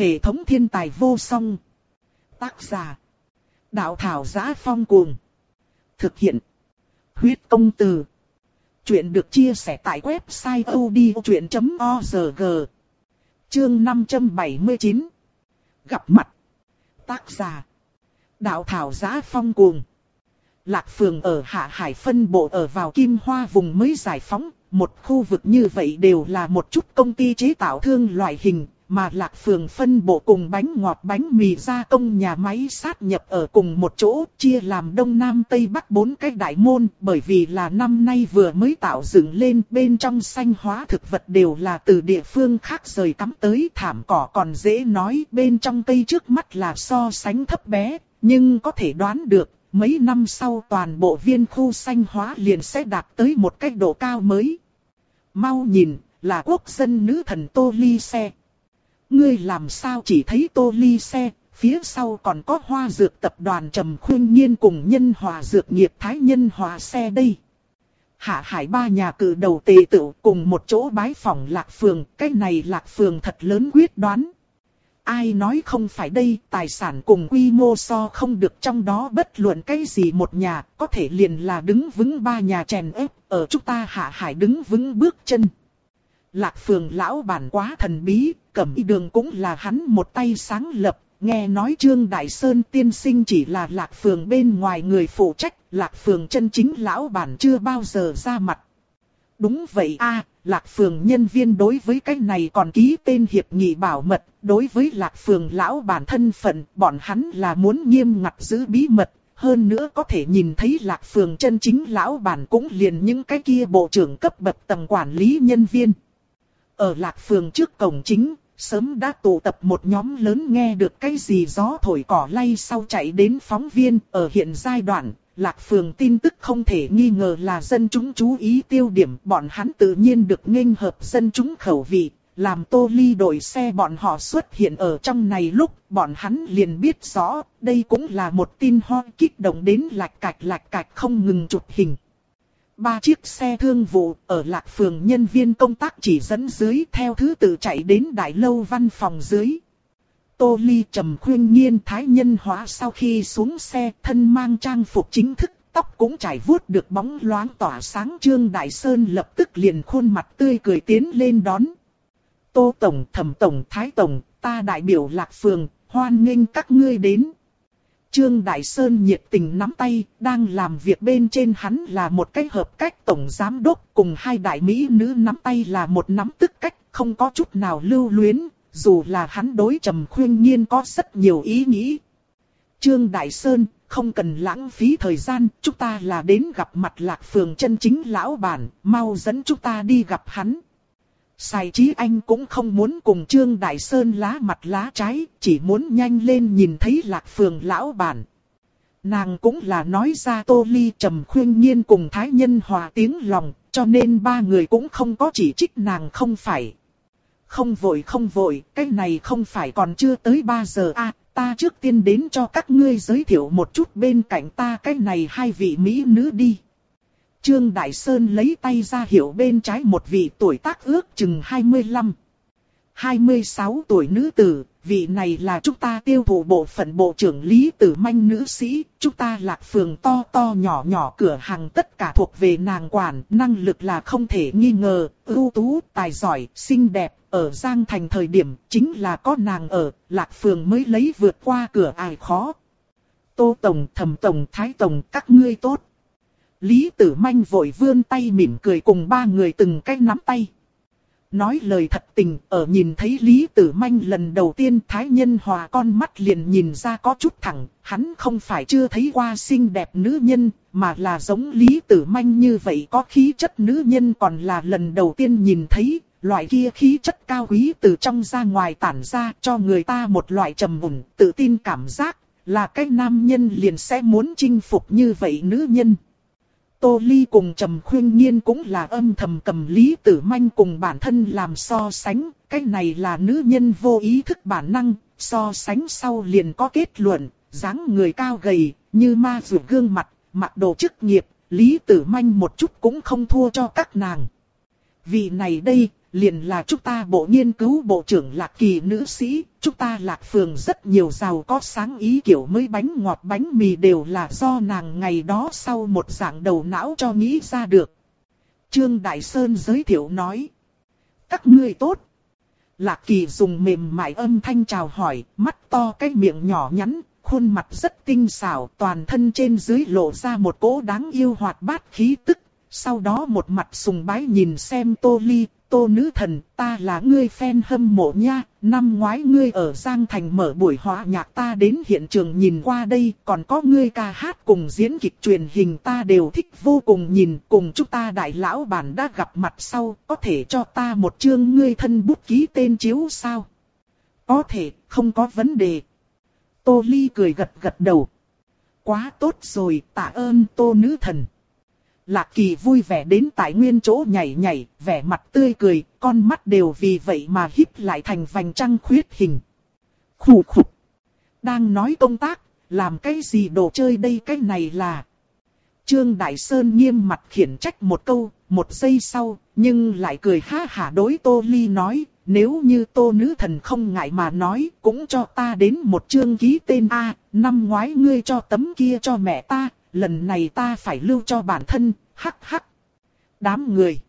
Hệ thống thiên tài vô song. Tác giả. Đạo thảo giá phong cuồng. Thực hiện. Huyết công từ. Chuyện được chia sẻ tại website odchuyện.org. Chương 579. Gặp mặt. Tác giả. Đạo thảo giá phong cuồng. Lạc Phường ở Hạ Hải phân bộ ở vào Kim Hoa vùng mới giải phóng, một khu vực như vậy đều là một chút công ty chế tạo thương loại hình, mà Lạc Phường phân bộ cùng bánh ngọt bánh mì gia công nhà máy sát nhập ở cùng một chỗ, chia làm Đông Nam Tây Bắc bốn cái đại môn, bởi vì là năm nay vừa mới tạo dựng lên, bên trong xanh hóa thực vật đều là từ địa phương khác rời cắm tới, thảm cỏ còn dễ nói, bên trong cây trước mắt là so sánh thấp bé, nhưng có thể đoán được, mấy năm sau toàn bộ viên khu xanh hóa liền sẽ đạt tới một cách độ cao mới. Mau nhìn, là quốc dân nữ thần Tô Ly Xe. Ngươi làm sao chỉ thấy Tô Ly Xe, phía sau còn có hoa dược tập đoàn Trầm Khuyên Nhiên cùng nhân hòa dược nghiệp Thái Nhân Hòa Xe đây. Hạ hải ba nhà cử đầu tề tự cùng một chỗ bái phỏng lạc phường, cái này lạc phường thật lớn quyết đoán. Ai nói không phải đây, tài sản cùng quy mô so không được trong đó bất luận cái gì một nhà, có thể liền là đứng vững ba nhà chèn ép, ở chúng ta hạ hải đứng vững bước chân. Lạc phường lão bản quá thần bí, cẩm y đường cũng là hắn một tay sáng lập, nghe nói Trương Đại Sơn tiên sinh chỉ là lạc phường bên ngoài người phụ trách, lạc phường chân chính lão bản chưa bao giờ ra mặt. Đúng vậy a lạc phường nhân viên đối với cái này còn ký tên hiệp nghị bảo mật, đối với lạc phường lão bản thân phận, bọn hắn là muốn nghiêm ngặt giữ bí mật, hơn nữa có thể nhìn thấy lạc phường chân chính lão bản cũng liền những cái kia bộ trưởng cấp bậc tầng quản lý nhân viên. Ở lạc phường trước cổng chính, sớm đã tụ tập một nhóm lớn nghe được cái gì gió thổi cỏ lay sau chạy đến phóng viên ở hiện giai đoạn. Lạc phường tin tức không thể nghi ngờ là dân chúng chú ý tiêu điểm, bọn hắn tự nhiên được nghênh hợp dân chúng khẩu vị, làm tô ly đội xe bọn họ xuất hiện ở trong này lúc bọn hắn liền biết rõ, đây cũng là một tin ho kích động đến lạch cạch lạch cạch không ngừng chụp hình. Ba chiếc xe thương vụ ở lạc phường nhân viên công tác chỉ dẫn dưới theo thứ tự chạy đến đại lâu văn phòng dưới. Tô Ly trầm khuyên nhiên thái nhân hóa sau khi xuống xe thân mang trang phục chính thức, tóc cũng trải vuốt được bóng loáng tỏa sáng Trương Đại Sơn lập tức liền khuôn mặt tươi cười tiến lên đón. Tô Tổng, Thẩm Tổng, Thái Tổng, ta đại biểu Lạc Phường, hoan nghênh các ngươi đến. Trương Đại Sơn nhiệt tình nắm tay, đang làm việc bên trên hắn là một cái hợp cách tổng giám đốc, cùng hai đại mỹ nữ nắm tay là một nắm tức cách, không có chút nào lưu luyến, dù là hắn đối trầm khuyên nhiên có rất nhiều ý nghĩ. Trương Đại Sơn, không cần lãng phí thời gian, chúng ta là đến gặp mặt lạc phường chân chính lão bản, mau dẫn chúng ta đi gặp hắn. Sai trí anh cũng không muốn cùng Trương Đại Sơn lá mặt lá trái, chỉ muốn nhanh lên nhìn thấy lạc phường lão bản. Nàng cũng là nói ra Tô Ly trầm khuyên nhiên cùng Thái Nhân hòa tiếng lòng, cho nên ba người cũng không có chỉ trích nàng không phải. Không vội không vội, cái này không phải còn chưa tới 3 giờ a à, ta trước tiên đến cho các ngươi giới thiệu một chút bên cạnh ta cái này hai vị mỹ nữ đi. Trương Đại Sơn lấy tay ra hiệu bên trái một vị tuổi tác ước chừng 25. 26 tuổi nữ tử, vị này là chúng ta tiêu thụ bộ phận bộ trưởng Lý Tử Manh nữ sĩ, chúng ta lạc phường to to nhỏ nhỏ cửa hàng tất cả thuộc về nàng quản, năng lực là không thể nghi ngờ, ưu tú, tài giỏi, xinh đẹp, ở Giang Thành thời điểm chính là có nàng ở, lạc phường mới lấy vượt qua cửa ải khó. Tô Tổng, Thẩm Tổng, Thái Tổng, các ngươi tốt. Lý Tử Manh vội vươn tay mỉm cười cùng ba người từng cái nắm tay. Nói lời thật tình, ở nhìn thấy Lý Tử Manh lần đầu tiên Thái Nhân Hòa con mắt liền nhìn ra có chút thẳng, hắn không phải chưa thấy qua xinh đẹp nữ nhân, mà là giống Lý Tử Manh như vậy có khí chất nữ nhân còn là lần đầu tiên nhìn thấy, loại kia khí chất cao quý từ trong ra ngoài tản ra cho người ta một loại trầm mùn, tự tin cảm giác, là cái nam nhân liền sẽ muốn chinh phục như vậy nữ nhân. Tô Ly cùng Trầm Khuyên Nhiên cũng là âm thầm cầm Lý Tử Manh cùng bản thân làm so sánh, cái này là nữ nhân vô ý thức bản năng, so sánh sau liền có kết luận, dáng người cao gầy, như ma rượu gương mặt, mặc đồ chức nghiệp, Lý Tử Manh một chút cũng không thua cho các nàng. Vị này đây, liền là chúng ta bộ nghiên cứu bộ trưởng lạc kỳ nữ sĩ, chúng ta lạc phường rất nhiều giàu có sáng ý kiểu mới bánh ngọt bánh mì đều là do nàng ngày đó sau một dạng đầu não cho nghĩ ra được. Trương Đại Sơn giới thiệu nói. Các ngươi tốt. Lạc kỳ dùng mềm mại âm thanh chào hỏi, mắt to cái miệng nhỏ nhắn, khuôn mặt rất tinh xảo, toàn thân trên dưới lộ ra một cỗ đáng yêu hoạt bát khí tức. Sau đó một mặt sùng bái nhìn xem Tô Ly, Tô nữ thần, ta là ngươi fan hâm mộ nha, năm ngoái ngươi ở Giang Thành mở buổi hóa nhạc ta đến hiện trường nhìn qua đây, còn có ngươi ca hát cùng diễn kịch truyền hình ta đều thích vô cùng nhìn, cùng chúng ta đại lão bản đã gặp mặt sau, có thể cho ta một chương ngươi thân bút ký tên chiếu sao? Có thể, không có vấn đề. Tô Ly cười gật gật đầu. Quá tốt rồi, tạ ơn Tô nữ thần. Lạc Kỳ vui vẻ đến tại nguyên chỗ nhảy nhảy, vẻ mặt tươi cười, con mắt đều vì vậy mà híp lại thành vành trăng khuyết hình. Khủ khục. Đang nói công tác, làm cái gì đồ chơi đây cái này là. Trương Đại Sơn nghiêm mặt khiển trách một câu, một giây sau, nhưng lại cười ha hả đối Tô Ly nói, nếu như Tô Nữ Thần không ngại mà nói, cũng cho ta đến một chương ký tên A, năm ngoái ngươi cho tấm kia cho mẹ ta, lần này ta phải lưu cho bản thân, hắc hắc. Đám người.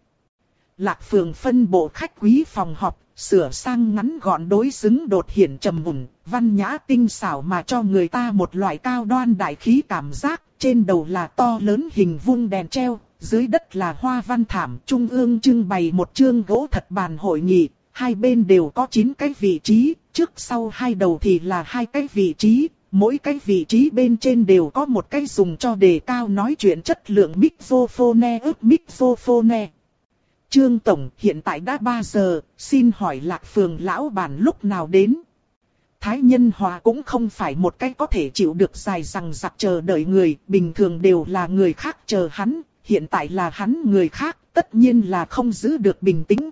Lạc phường phân bộ khách quý phòng họp, sửa sang ngắn gọn đối xứng đột hiện trầm mùn, văn nhã tinh xảo mà cho người ta một loại cao đoan đại khí cảm giác, trên đầu là to lớn hình vuông đèn treo, dưới đất là hoa văn thảm, trung ương trưng bày một chương gỗ thật bàn hội nghị, hai bên đều có 9 cái vị trí, trước sau hai đầu thì là hai cái vị trí, mỗi cái vị trí bên trên đều có một cái dùng cho đề cao nói chuyện chất lượng microphone ức microphone. Trương Tổng hiện tại đã 3 giờ, xin hỏi lạc phường lão bản lúc nào đến. Thái Nhân Hòa cũng không phải một cái có thể chịu được dài rằng giặc chờ đợi người, bình thường đều là người khác chờ hắn, hiện tại là hắn người khác, tất nhiên là không giữ được bình tĩnh.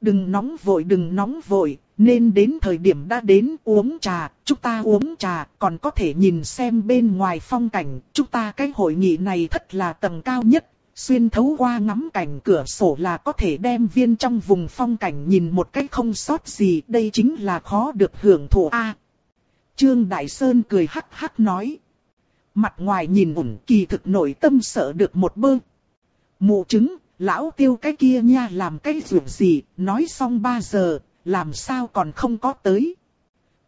Đừng nóng vội đừng nóng vội, nên đến thời điểm đã đến uống trà, chúng ta uống trà, còn có thể nhìn xem bên ngoài phong cảnh, chúng ta cái hội nghị này thật là tầng cao nhất, xuyên thấu qua ngắm cảnh cửa sổ là có thể đem viên trong vùng phong cảnh nhìn một cách không sót gì, đây chính là khó được hưởng thụ a. Trương Đại Sơn cười hắc hắc nói. Mặt ngoài nhìn ủng kỳ thực nội tâm sợ được một bơ. Mụ chứng, lão tiêu cái kia nha làm cái dù gì, nói xong ba giờ, làm sao còn không có tới.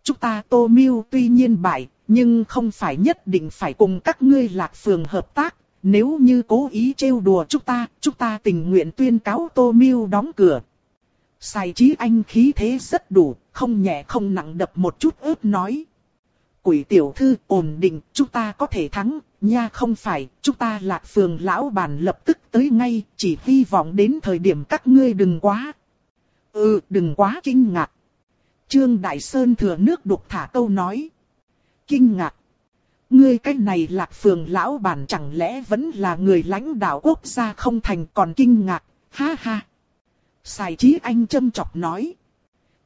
Chúng ta tô miêu tuy nhiên bại, nhưng không phải nhất định phải cùng các ngươi lạc phường hợp tác. Nếu như cố ý trêu đùa chúng ta, chúng ta tình nguyện tuyên cáo tô miêu đóng cửa. Sai trí anh khí thế rất đủ, không nhẹ không nặng đập một chút ướp nói. Quỷ tiểu thư ổn định, chúng ta có thể thắng, nha không phải, chúng ta lạc phường lão bản lập tức tới ngay, chỉ hy vọng đến thời điểm các ngươi đừng quá, Ừ, đừng quá kinh ngạc. Trương Đại Sơn thừa nước đục thả câu nói. Kinh ngạc. Ngươi cái này lạc phường lão bản chẳng lẽ vẫn là người lãnh đạo quốc gia không thành còn kinh ngạc, ha ha. Sài trí anh châm chọc nói.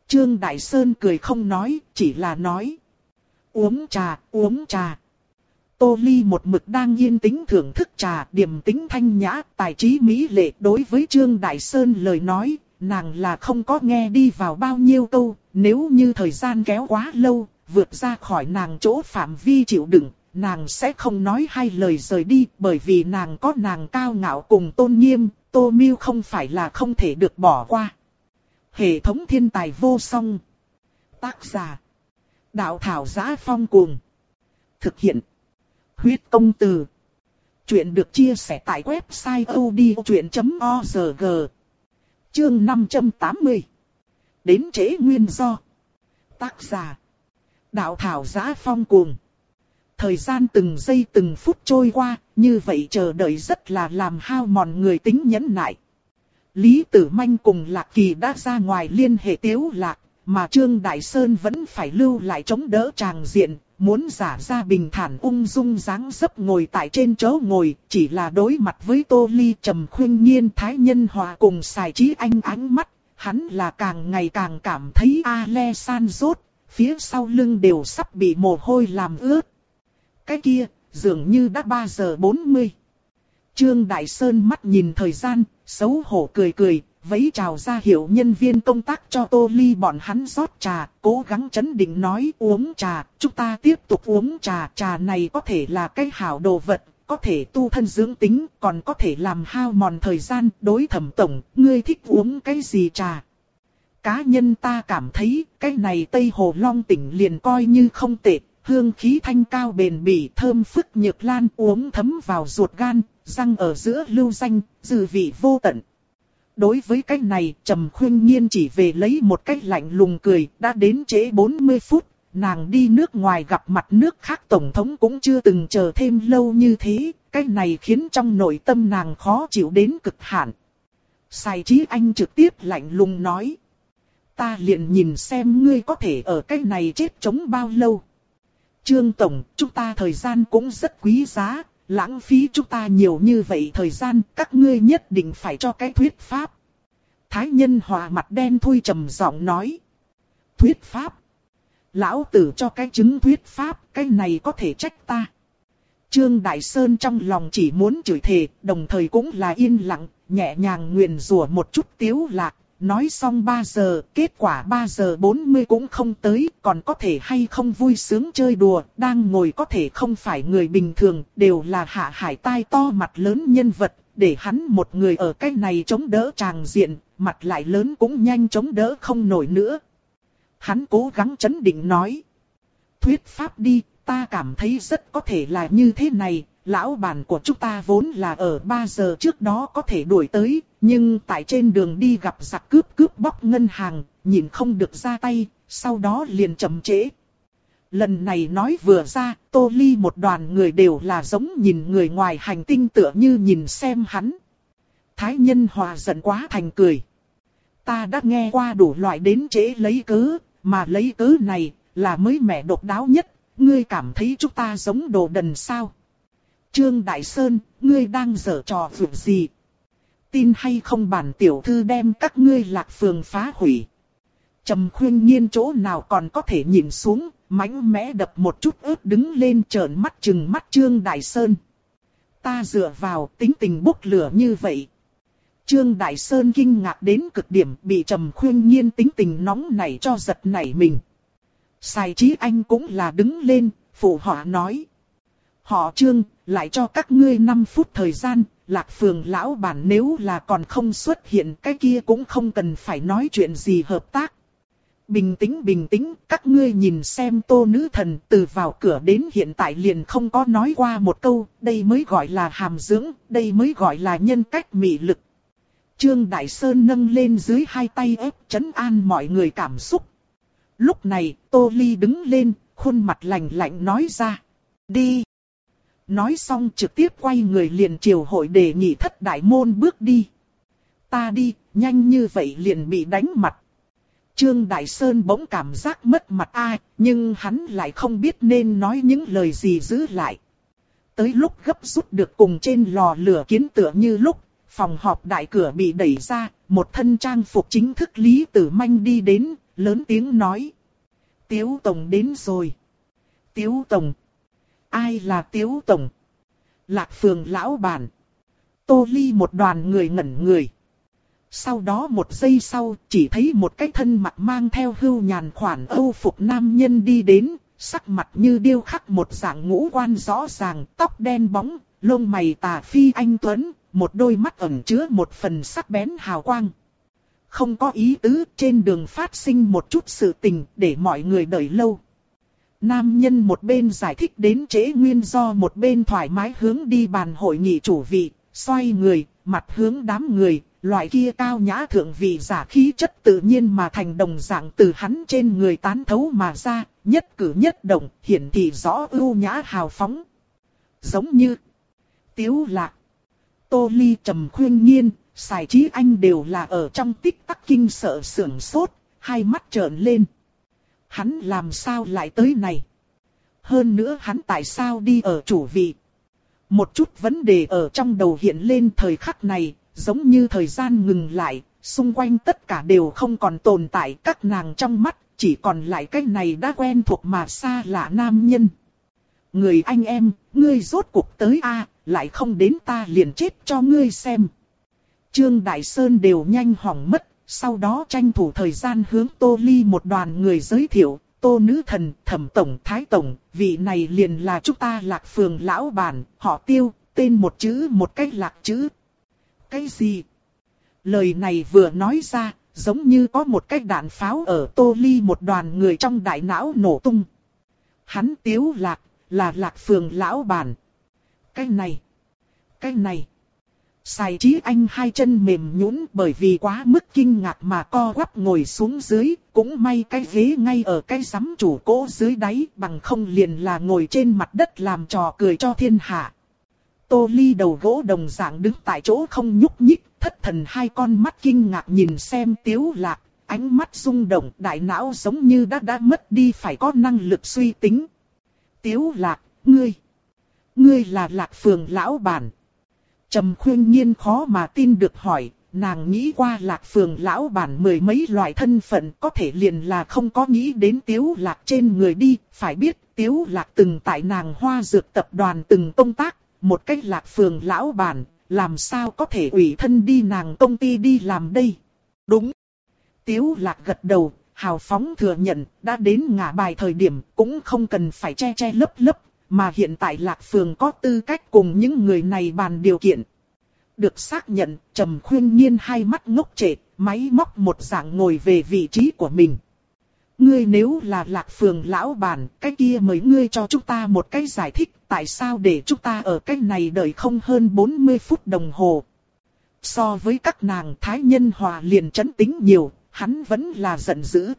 Trương Đại Sơn cười không nói, chỉ là nói. Uống trà, uống trà. Tô Ly một mực đang yên tĩnh thưởng thức trà, điềm tĩnh thanh nhã, tài trí mỹ lệ đối với Trương Đại Sơn lời nói, nàng là không có nghe đi vào bao nhiêu câu, nếu như thời gian kéo quá lâu, vượt ra khỏi nàng chỗ phạm vi chịu đựng, nàng sẽ không nói hai lời rời đi, bởi vì nàng có nàng cao ngạo cùng tôn nghiêm, tô miêu không phải là không thể được bỏ qua. Hệ thống thiên tài vô song. Tác giả. Đạo thảo giá phong cuồng. Thực hiện. Huyết công từ. Chuyện được chia sẻ tại website odchuyện.org. Chương 580 Đến trễ nguyên do. Tác giả. Đạo thảo giá phong cuồng. Thời gian từng giây từng phút trôi qua, như vậy chờ đợi rất là làm hao mòn người tính nhẫn nại. Lý Tử Manh cùng Lạc Kỳ đã ra ngoài liên hệ tiếu lạc, mà Trương Đại Sơn vẫn phải lưu lại chống đỡ tràng diện, muốn giả ra bình thản ung dung dáng dấp ngồi tại trên chỗ ngồi, chỉ là đối mặt với Tô Ly trầm khuyên nhiên thái nhân hòa cùng xài trí anh ánh mắt, hắn là càng ngày càng cảm thấy a le san rốt, phía sau lưng đều sắp bị mồ hôi làm ướt. Cái kia, dường như đã 3 giờ 40. Trương Đại Sơn mắt nhìn thời gian, xấu hổ cười cười, vẫy chào ra hiệu nhân viên công tác cho Tô Ly bọn hắn rót trà, cố gắng chấn định nói uống trà, chúng ta tiếp tục uống trà, trà này có thể là cái hảo đồ vật, có thể tu thân dưỡng tính, còn có thể làm hao mòn thời gian, đối thẩm tổng, ngươi thích uống cái gì trà. Cá nhân ta cảm thấy, cái này Tây Hồ Long tỉnh liền coi như không tệ, hương khí thanh cao bền bỉ thơm phức nhược lan uống thấm vào ruột gan, răng ở giữa lưu danh, dư vị vô tận. Đối với cái này, Trầm Khuyên Nhiên chỉ về lấy một cách lạnh lùng cười, đã đến trễ 40 phút, nàng đi nước ngoài gặp mặt nước khác Tổng thống cũng chưa từng chờ thêm lâu như thế, cái này khiến trong nội tâm nàng khó chịu đến cực hạn. Sai trí anh trực tiếp lạnh lùng nói. Ta liền nhìn xem ngươi có thể ở cái này chết chống bao lâu. Trương Tổng, chúng ta thời gian cũng rất quý giá, lãng phí chúng ta nhiều như vậy thời gian, các ngươi nhất định phải cho cái thuyết pháp. Thái nhân hòa mặt đen thui trầm giọng nói. Thuyết pháp. Lão tử cho cái chứng thuyết pháp, cái này có thể trách ta. Trương Đại Sơn trong lòng chỉ muốn chửi thề, đồng thời cũng là yên lặng, nhẹ nhàng nguyền rủa một chút tiếu lạc, nói xong 3 giờ, kết quả 3 giờ 40 cũng không tới, còn có thể hay không vui sướng chơi đùa, đang ngồi có thể không phải người bình thường, đều là hạ hải tai to mặt lớn nhân vật, để hắn một người ở cái này chống đỡ tràng diện, mặt lại lớn cũng nhanh chống đỡ không nổi nữa. Hắn cố gắng chấn định nói. Thuyết pháp đi, ta cảm thấy rất có thể là như thế này, lão bản của chúng ta vốn là ở 3 giờ trước đó có thể đuổi tới, nhưng tại trên đường đi gặp giặc cướp cướp bóc ngân hàng, nhìn không được ra tay, sau đó liền chậm trễ. Lần này nói vừa ra, Tô Ly một đoàn người đều là giống nhìn người ngoài hành tinh tựa như nhìn xem hắn. Thái nhân hòa giận quá thành cười. Ta đã nghe qua đủ loại đến trễ lấy cớ, mà lấy cớ này là mới mẻ độc đáo nhất, ngươi cảm thấy chúng ta giống đồ đần sao? Trương Đại Sơn, ngươi đang dở trò vượt gì? Tin hay không bản tiểu thư đem các ngươi lạc phường phá hủy. Trầm khuyên nhiên chỗ nào còn có thể nhìn xuống, mãnh mẽ đập một chút ướt đứng lên trợn mắt chừng mắt Trương Đại Sơn. Ta dựa vào tính tình bốc lửa như vậy. Trương Đại Sơn kinh ngạc đến cực điểm bị trầm khuyên nhiên tính tình nóng nảy cho giật nảy mình. Sai trí anh cũng là đứng lên, phụ họ nói. Họ trương, lại cho các ngươi 5 phút thời gian, lạc phường lão bản nếu là còn không xuất hiện cái kia cũng không cần phải nói chuyện gì hợp tác. Bình tĩnh bình tĩnh, các ngươi nhìn xem tô nữ thần từ vào cửa đến hiện tại liền không có nói qua một câu, đây mới gọi là hàm dưỡng, đây mới gọi là nhân cách mị lực. Trương Đại Sơn nâng lên dưới hai tay ép chấn an mọi người cảm xúc. Lúc này, Tô Ly đứng lên, khuôn mặt lạnh lạnh nói ra. Đi! Nói xong trực tiếp quay người liền triều hội đề nghị thất đại môn bước đi. Ta đi, nhanh như vậy liền bị đánh mặt. Trương Đại Sơn bỗng cảm giác mất mặt ai, nhưng hắn lại không biết nên nói những lời gì giữ lại. Tới lúc gấp rút được cùng trên lò lửa kiến tựa như lúc, phòng họp đại cửa bị đẩy ra, một thân trang phục chính thức Lý Tử Manh đi đến, lớn tiếng nói. Tiếu Tổng đến rồi. Tiếu Tổng. Ai là Tiếu Tổng? Lạc Phường Lão Bản. Tô Ly một đoàn người ngẩn người. Sau đó một giây sau, chỉ thấy một cái thân mặt mang theo hưu nhàn khoản âu phục nam nhân đi đến, sắc mặt như điêu khắc một dạng ngũ quan rõ ràng, tóc đen bóng, lông mày tà phi anh tuấn, một đôi mắt ẩn chứa một phần sắc bén hào quang. Không có ý tứ, trên đường phát sinh một chút sự tình để mọi người đợi lâu. Nam nhân một bên giải thích đến trễ nguyên do một bên thoải mái hướng đi bàn hội nghị chủ vị, xoay người, mặt hướng đám người, loại kia cao nhã thượng vị giả khí chất tự nhiên mà thành đồng dạng từ hắn trên người tán thấu mà ra, nhất cử nhất động, hiển thị rõ ưu nhã hào phóng. Giống như Tiếu Lạc, Tô Ly trầm khuyên nhiên, Sài trí anh đều là ở trong tích tắc kinh sợ sưởng sốt, hai mắt trợn lên. Hắn làm sao lại tới này? Hơn nữa hắn tại sao đi ở chủ vị? Một chút vấn đề ở trong đầu hiện lên thời khắc này, giống như thời gian ngừng lại, xung quanh tất cả đều không còn tồn tại các nàng trong mắt, chỉ còn lại cái này đã quen thuộc mà xa lạ nam nhân. Người anh em, ngươi rốt cuộc tới a lại không đến ta liền chết cho ngươi xem. Trương Đại Sơn đều nhanh hỏng mất, sau đó tranh thủ thời gian hướng Tô Ly một đoàn người giới thiệu, Tô Nữ Thần, Thẩm Tổng, Thái Tổng, vị này liền là chúng ta lạc phường lão bản, họ tiêu, tên một chữ một cách lạc chữ. Cái gì? Lời này vừa nói ra, giống như có một cái đạn pháo ở Tô Ly một đoàn người trong đại não nổ tung. Hắn tiếu lạc, là lạc phường lão bản. Cái này, cái này. Xài trí anh hai chân mềm nhũn bởi vì quá mức kinh ngạc mà co quắp ngồi xuống dưới, cũng may cái ghế ngay ở cái sắm chủ cỗ dưới đáy bằng không liền là ngồi trên mặt đất làm trò cười cho thiên hạ. Tô ly đầu gỗ đồng dạng đứng tại chỗ không nhúc nhích, thất thần hai con mắt kinh ngạc nhìn xem tiếu lạc, ánh mắt rung động đại não giống như đã đã mất đi phải có năng lực suy tính. Tiếu lạc, ngươi, ngươi là lạc phường lão bản. Trầm khuyên nhiên khó mà tin được hỏi, nàng nghĩ qua lạc phường lão bản mười mấy loại thân phận có thể liền là không có nghĩ đến tiếu lạc trên người đi, phải biết tiếu lạc từng tại nàng hoa dược tập đoàn từng công tác, một cách lạc phường lão bản, làm sao có thể ủy thân đi nàng công ty đi làm đây. Đúng. Tiếu lạc gật đầu, hào phóng thừa nhận, đã đến ngả bài thời điểm cũng không cần phải che che lấp lấp, mà hiện tại Lạc Phường có tư cách cùng những người này bàn điều kiện. Được xác nhận, Trầm Khuyên Nhiên hai mắt ngốc trệ, máy móc một dạng ngồi về vị trí của mình. Ngươi nếu là Lạc Phường lão bản, cái kia mời ngươi cho chúng ta một cái giải thích tại sao để chúng ta ở cái này đợi không hơn 40 phút đồng hồ. So với các nàng Thái Nhân Hòa liền chấn tính nhiều, hắn vẫn là giận dữ.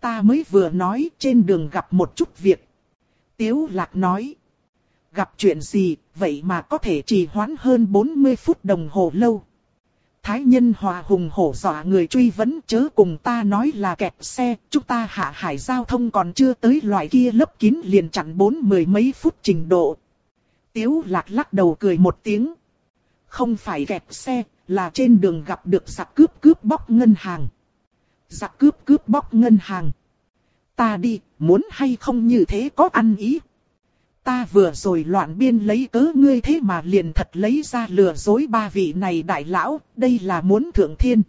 Ta mới vừa nói trên đường gặp một chút việc. Tiếu lạc nói. Gặp chuyện gì, vậy mà có thể trì hoãn hơn 40 phút đồng hồ lâu. Thái nhân hòa hùng hổ dọa người truy vấn chớ cùng ta nói là kẹt xe, chúng ta hạ hải giao thông còn chưa tới loại kia lấp kín liền chặn bốn mười mấy phút trình độ. Tiếu lạc lắc đầu cười một tiếng. Không phải kẹt xe, là trên đường gặp được giặc cướp cướp bóc ngân hàng. Giặc cướp cướp bóc ngân hàng. Ta đi, muốn hay không như thế có ăn ý. Ta vừa rồi loạn biên lấy cớ ngươi thế mà liền thật lấy ra lừa dối ba vị này đại lão, đây là muốn thượng thiên.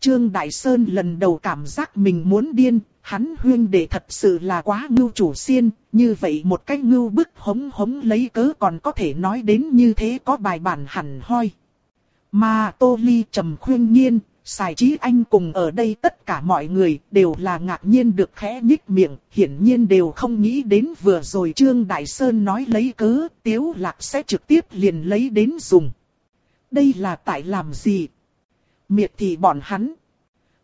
Trương Đại Sơn lần đầu cảm giác mình muốn điên, hắn huyên để thật sự là quá ngưu chủ xiên, như vậy một cách ngưu bức hống hống lấy cớ còn có thể nói đến như thế có bài bản hẳn hoi. Mà Tô Ly trầm khuyên nhiên, Sài trí anh cùng ở đây tất cả mọi người đều là ngạc nhiên được khẽ nhích miệng, hiển nhiên đều không nghĩ đến vừa rồi Trương Đại Sơn nói lấy cớ, Tiếu Lạc sẽ trực tiếp liền lấy đến dùng. Đây là tại làm gì? Miệt thì bọn hắn.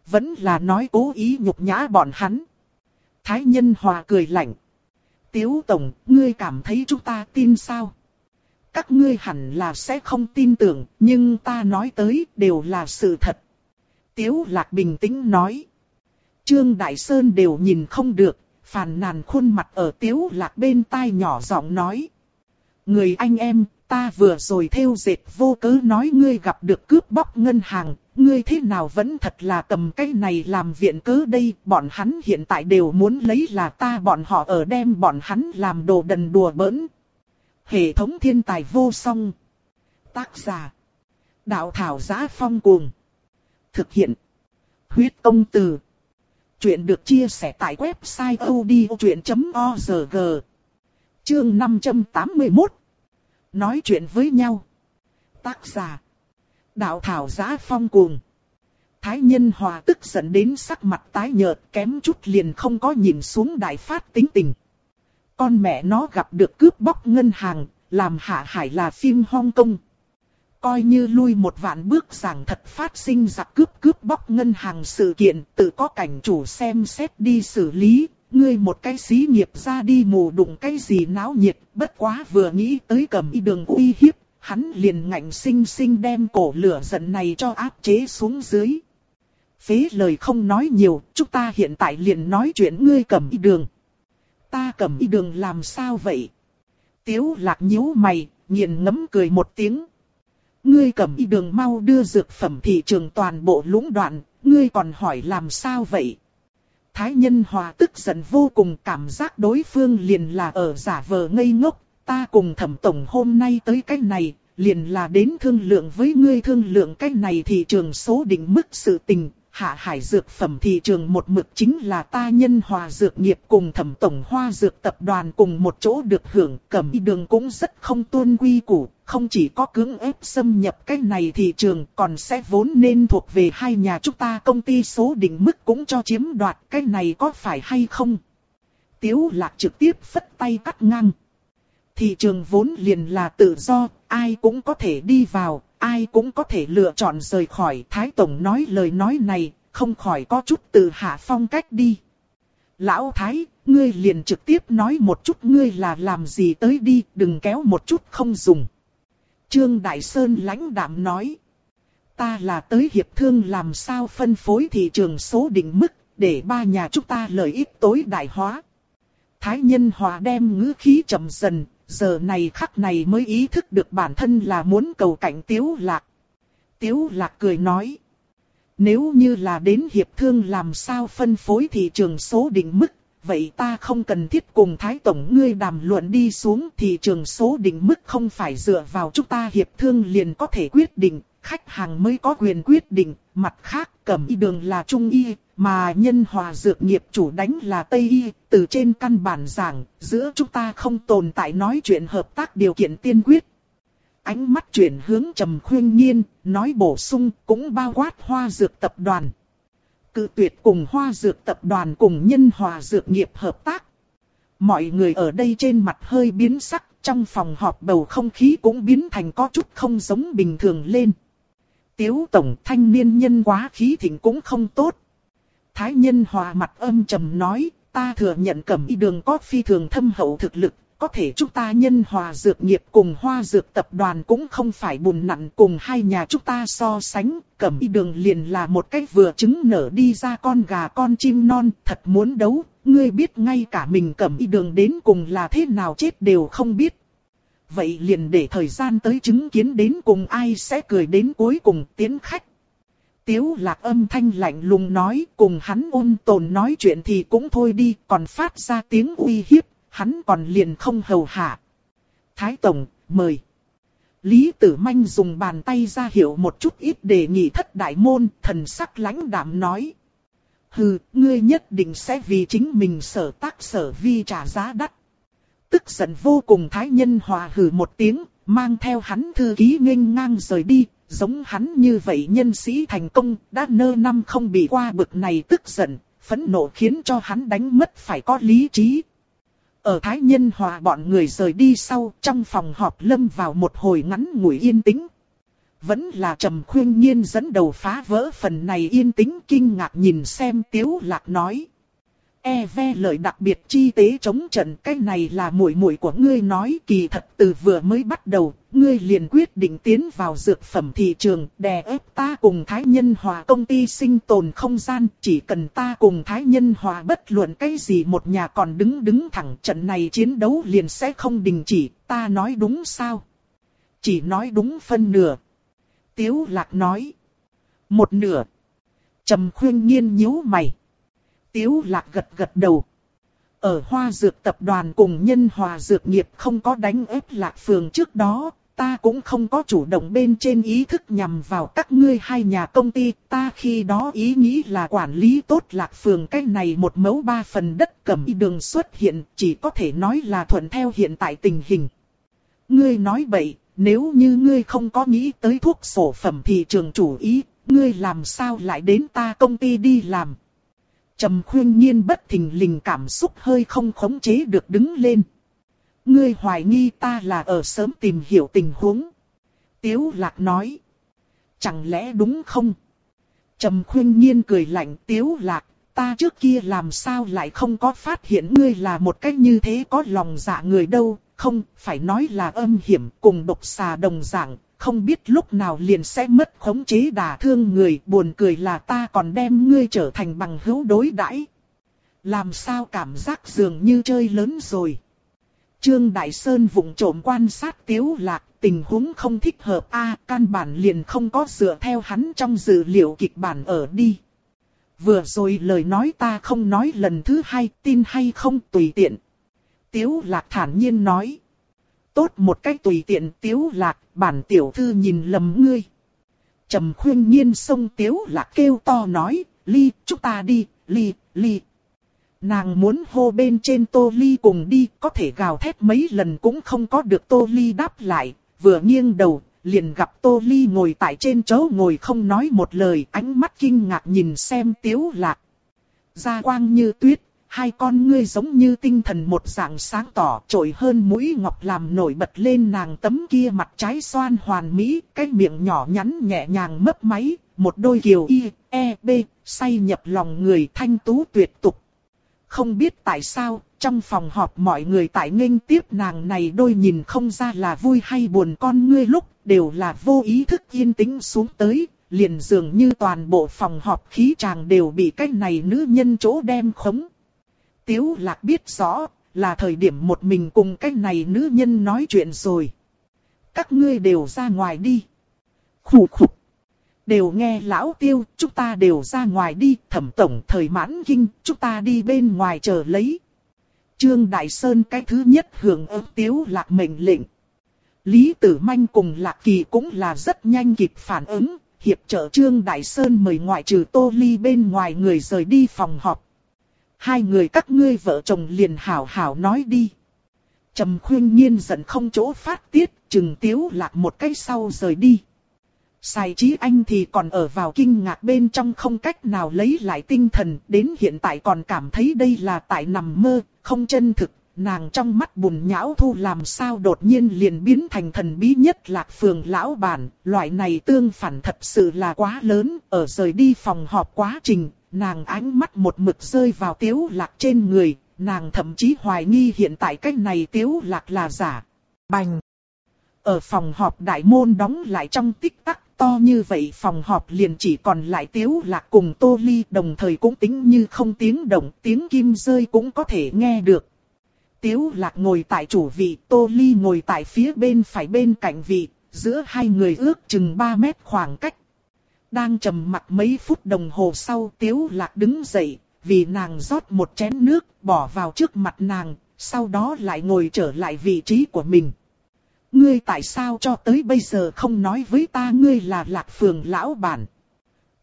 Vẫn là nói cố ý nhục nhã bọn hắn. Thái Nhân Hòa cười lạnh. Tiếu Tổng, ngươi cảm thấy chúng ta tin sao? Các ngươi hẳn là sẽ không tin tưởng, nhưng ta nói tới đều là sự thật. Tiếu lạc bình tĩnh nói. Trương Đại Sơn đều nhìn không được, phàn nàn khuôn mặt ở tiếu lạc bên tai nhỏ giọng nói. Người anh em, ta vừa rồi theo dệt vô cớ nói ngươi gặp được cướp bóc ngân hàng, ngươi thế nào vẫn thật là cầm cái này làm viện cớ đây, bọn hắn hiện tại đều muốn lấy là ta bọn họ ở đem bọn hắn làm đồ đần đùa bỡn. Hệ thống thiên tài vô song. Tác giả. Đạo thảo giá phong cuồng. Thực hiện. Huyết công từ. Chuyện được chia sẻ tại website odchuyện.org. Chương 581. Nói chuyện với nhau. Tác giả. Đạo thảo giá phong cuồng. Thái nhân hòa tức giận đến sắc mặt tái nhợt kém chút liền không có nhìn xuống đại phát tính tình. Con mẹ nó gặp được cướp bóc ngân hàng, làm hạ hải là phim Hong Kong. Coi như lui một vạn bước rằng thật phát sinh giặc cướp cướp bóc ngân hàng sự kiện tự có cảnh chủ xem xét đi xử lý, ngươi một cái xí nghiệp ra đi mù đụng cái gì náo nhiệt, bất quá vừa nghĩ tới cầm y đường uy hiếp, hắn liền ngạnh sinh sinh đem cổ lửa giận này cho áp chế xuống dưới. Phế lời không nói nhiều, chúng ta hiện tại liền nói chuyện ngươi cầm y đường. Ta cầm y đường làm sao vậy? Tiếu lạc nhíu mày, nghiền ngấm cười một tiếng. Ngươi cầm y đường mau đưa dược phẩm thị trường toàn bộ lũng đoạn, ngươi còn hỏi làm sao vậy? Thái nhân hòa tức giận vô cùng cảm giác đối phương liền là ở giả vờ ngây ngốc, ta cùng thẩm tổng hôm nay tới cái này, liền là đến thương lượng với ngươi thương lượng cái này thị trường số định mức sự tình, hạ hải dược phẩm thị trường một mực chính là ta nhân hòa dược nghiệp cùng thẩm tổng hoa dược tập đoàn cùng một chỗ được hưởng cẩm y đường cũng rất không tuân quy củ, không chỉ có cưỡng ép xâm nhập cái này thị trường còn sẽ vốn nên thuộc về hai nhà chúng ta công ty số định mức cũng cho chiếm đoạt cái này có phải hay không. Tiếu lạc trực tiếp phất tay cắt ngang. Thị trường vốn liền là tự do, ai cũng có thể đi vào, ai cũng có thể lựa chọn rời khỏi. Thái Tổng nói lời nói này, không khỏi có chút từ hạ phong cách đi. Lão Thái, ngươi liền trực tiếp nói một chút ngươi là làm gì tới đi, đừng kéo một chút không dùng. Trương Đại Sơn lãnh đạm nói. Ta là tới hiệp thương làm sao phân phối thị trường số định mức, để ba nhà chúng ta lợi ích tối đại hóa. Thái nhân hòa đem ngữ khí trầm dần, giờ này khắc này mới ý thức được bản thân là muốn cầu cảnh tiếu lạc. Tiếu lạc cười nói. Nếu như là đến hiệp thương làm sao phân phối thị trường số định mức, vậy ta không cần thiết cùng Thái Tổng ngươi đàm luận đi xuống thị trường số định mức không phải dựa vào chúng ta hiệp thương liền có thể quyết định, khách hàng mới có quyền quyết định, mặt khác cẩm y đường là trung y, mà nhân hòa dược nghiệp chủ đánh là Tây Y, từ trên căn bản giảng, giữa chúng ta không tồn tại nói chuyện hợp tác điều kiện tiên quyết. Ánh mắt chuyển hướng trầm khuyên nhiên, nói bổ sung cũng bao quát hoa dược tập đoàn. Cự tuyệt cùng hoa dược tập đoàn cùng nhân hòa dược nghiệp hợp tác. Mọi người ở đây trên mặt hơi biến sắc, trong phòng họp bầu không khí cũng biến thành có chút không giống bình thường lên. Tiếu tổng thanh niên nhân quá khí thịnh cũng không tốt, Thái nhân hòa mặt âm trầm nói, ta thừa nhận cẩm y đường có phi thường thâm hậu thực lực, có thể chúng ta nhân hòa dược nghiệp cùng hoa dược tập đoàn cũng không phải bùn nặn cùng hai nhà chúng ta so sánh, cẩm y đường liền là một cách vừa trứng nở đi ra con gà con chim non, thật muốn đấu, ngươi biết ngay cả mình cẩm y đường đến cùng là thế nào chết đều không biết. Vậy liền để thời gian tới chứng kiến đến cùng ai sẽ cười đến cuối cùng tiến khách. Tiếu lạc âm thanh lạnh lùng nói cùng hắn ôn tồn nói chuyện thì cũng thôi đi, còn phát ra tiếng uy hiếp, hắn còn liền không hầu hạ. Thái Tổng, mời. Lý Tử Manh dùng bàn tay ra hiệu một chút ít đề nghị thất đại môn, thần sắc lãnh đạm nói. Hừ, ngươi nhất định sẽ vì chính mình sở tác sở vi trả giá đắt. Tức giận vô cùng thái nhân hòa hừ một tiếng, mang theo hắn thư ký nghênh ngang rời đi, giống hắn như vậy nhân sĩ thành công, đã nơ năm không bị qua bực này tức giận, phẫn nộ khiến cho hắn đánh mất phải có lý trí. Ở Thái Nhân Hòa bọn người rời đi sau, trong phòng họp lâm vào một hồi ngắn ngủi yên tĩnh. Vẫn là Trầm Khuyên Nhiên dẫn đầu phá vỡ phần này yên tĩnh kinh ngạc nhìn xem Tiếu Lạc nói. E ve lời đặc biệt chi tế chống trận cái này là muội muội của ngươi nói kỳ thật từ vừa mới bắt đầu, ngươi liền quyết định tiến vào dược phẩm thị trường, đè ép ta cùng Thái Nhân Hòa công ty sinh tồn không gian, chỉ cần ta cùng Thái Nhân Hòa bất luận cái gì một nhà còn đứng đứng thẳng trận này chiến đấu liền sẽ không đình chỉ, ta nói đúng sao? Chỉ nói đúng phân nửa. Tiếu Lạc nói. Một nửa. Trầm khuyên nhiên nhíu mày. Tiếu lạc gật gật đầu. Ở hoa dược tập đoàn cùng nhân hòa dược nghiệp không có đánh ép lạc phường trước đó, ta cũng không có chủ động bên trên ý thức nhằm vào các ngươi hai nhà công ty, ta khi đó ý nghĩ là quản lý tốt lạc phường cái này một mẫu ba phần đất cầm đường xuất hiện, chỉ có thể nói là thuận theo hiện tại tình hình. Ngươi nói bậy, nếu như ngươi không có nghĩ tới thuốc sổ phẩm thị trường chủ ý, ngươi làm sao lại đến ta công ty đi làm. Trầm khuyên nhiên bất thình lình cảm xúc hơi không khống chế được đứng lên. Ngươi hoài nghi ta là ở sớm tìm hiểu tình huống. Tiếu lạc nói. Chẳng lẽ đúng không? Trầm khuyên nhiên cười lạnh tiếu lạc. Ta trước kia làm sao lại không có phát hiện ngươi là một cách như thế có lòng dạ người đâu. Không, phải nói là âm hiểm cùng độc xà đồng dạng, không biết lúc nào liền sẽ mất khống chế đả thương người, buồn cười là ta còn đem ngươi trở thành bằng hữu đối đãi. Làm sao cảm giác dường như chơi lớn rồi. Trương Đại Sơn vụng trộm quan sát tiếu lạc, tình huống không thích hợp a căn bản liền không có dựa theo hắn trong dự liệu kịch bản ở đi. Vừa rồi lời nói ta không nói lần thứ hai, tin hay không tùy tiện. Tiếu lạc thản nhiên nói. Tốt một cách tùy tiện tiếu lạc, bản tiểu thư nhìn lầm ngươi. Trầm khuyên nhiên sông tiếu lạc kêu to nói, ly, chúng ta đi, ly, ly. Nàng muốn hô bên trên tô ly cùng đi, có thể gào thét mấy lần cũng không có được tô ly đáp lại, vừa nghiêng đầu, liền gặp tô ly ngồi tại trên chỗ ngồi không nói một lời, ánh mắt kinh ngạc nhìn xem tiếu lạc. Gia quang như tuyết, hai con ngươi giống như tinh thần một dạng sáng tỏ trội hơn mũi ngọc làm nổi bật lên nàng tấm kia mặt trái xoan hoàn mỹ, cái miệng nhỏ nhắn nhẹ nhàng mấp máy, một đôi kiều y, e, b, say nhập lòng người thanh tú tuyệt tục. Không biết tại sao, trong phòng họp mọi người tại nghênh tiếp nàng này đôi nhìn không ra là vui hay buồn con ngươi lúc, đều là vô ý thức yên tĩnh xuống tới, liền dường như toàn bộ phòng họp khí tràng đều bị cái này nữ nhân chỗ đem khống. Tiếu lạc biết rõ, là thời điểm một mình cùng cái này nữ nhân nói chuyện rồi. Các ngươi đều ra ngoài đi. Khủ khục. Đều nghe lão tiêu, chúng ta đều ra ngoài đi, thẩm tổng thời mãn kinh, chúng ta đi bên ngoài chờ lấy. Trương Đại Sơn cái thứ nhất hưởng ứng tiếu lạc mệnh lệnh. Lý Tử Manh cùng Lạc Kỳ cũng là rất nhanh kịp phản ứng, hiệp trợ Trương Đại Sơn mời ngoại trừ Tô Ly bên ngoài người rời đi phòng họp. Hai người các ngươi vợ chồng liền hảo hảo nói đi. Trầm khuyên nhiên giận không chỗ phát tiết, chừng tiếu lạc một cái sau rời đi. Sai trí anh thì còn ở vào kinh ngạc bên trong không cách nào lấy lại tinh thần, đến hiện tại còn cảm thấy đây là tại nằm mơ, không chân thực, nàng trong mắt bùn nhão thu làm sao đột nhiên liền biến thành thần bí nhất lạc phường lão bản, loại này tương phản thật sự là quá lớn, ở rời đi phòng họp quá trình, nàng ánh mắt một mực rơi vào tiếu lạc trên người, nàng thậm chí hoài nghi hiện tại cách này tiếu lạc là giả. Bành! Ở phòng họp đại môn đóng lại trong tích tắc to như vậy phòng họp liền chỉ còn lại tiếu lạc cùng tô ly đồng thời cũng tính như không tiếng động tiếng kim rơi cũng có thể nghe được. Tiếu lạc ngồi tại chủ vị, Tô Ly ngồi tại phía bên phải bên cạnh vị, giữa hai người ước chừng 3 mét khoảng cách. Đang trầm mặc mấy phút đồng hồ sau Tiếu lạc đứng dậy, vì nàng rót một chén nước, bỏ vào trước mặt nàng, sau đó lại ngồi trở lại vị trí của mình. Ngươi tại sao cho tới bây giờ không nói với ta ngươi là lạc phường lão bản?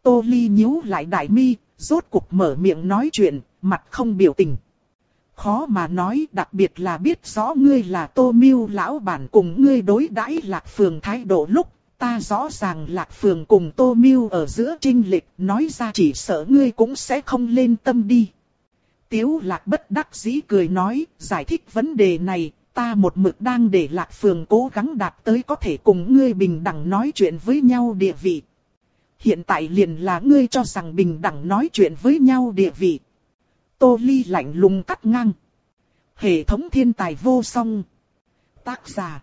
Tô Ly nhíu lại đại mi, rốt cục mở miệng nói chuyện, mặt không biểu tình khó mà nói đặc biệt là biết rõ ngươi là tô miêu lão bản cùng ngươi đối đãi lạc phường thái độ lúc, ta rõ ràng lạc phường cùng tô miêu ở giữa trinh lịch nói ra chỉ sợ ngươi cũng sẽ không lên tâm đi. Tiếu lạc bất đắc dĩ cười nói, giải thích vấn đề này, ta một mực đang để lạc phường cố gắng đạt tới có thể cùng ngươi bình đẳng nói chuyện với nhau địa vị. Hiện tại liền là ngươi cho rằng bình đẳng nói chuyện với nhau địa vị. Tô Ly lạnh lùng cắt ngang. Hệ thống thiên tài vô song. Tác giả.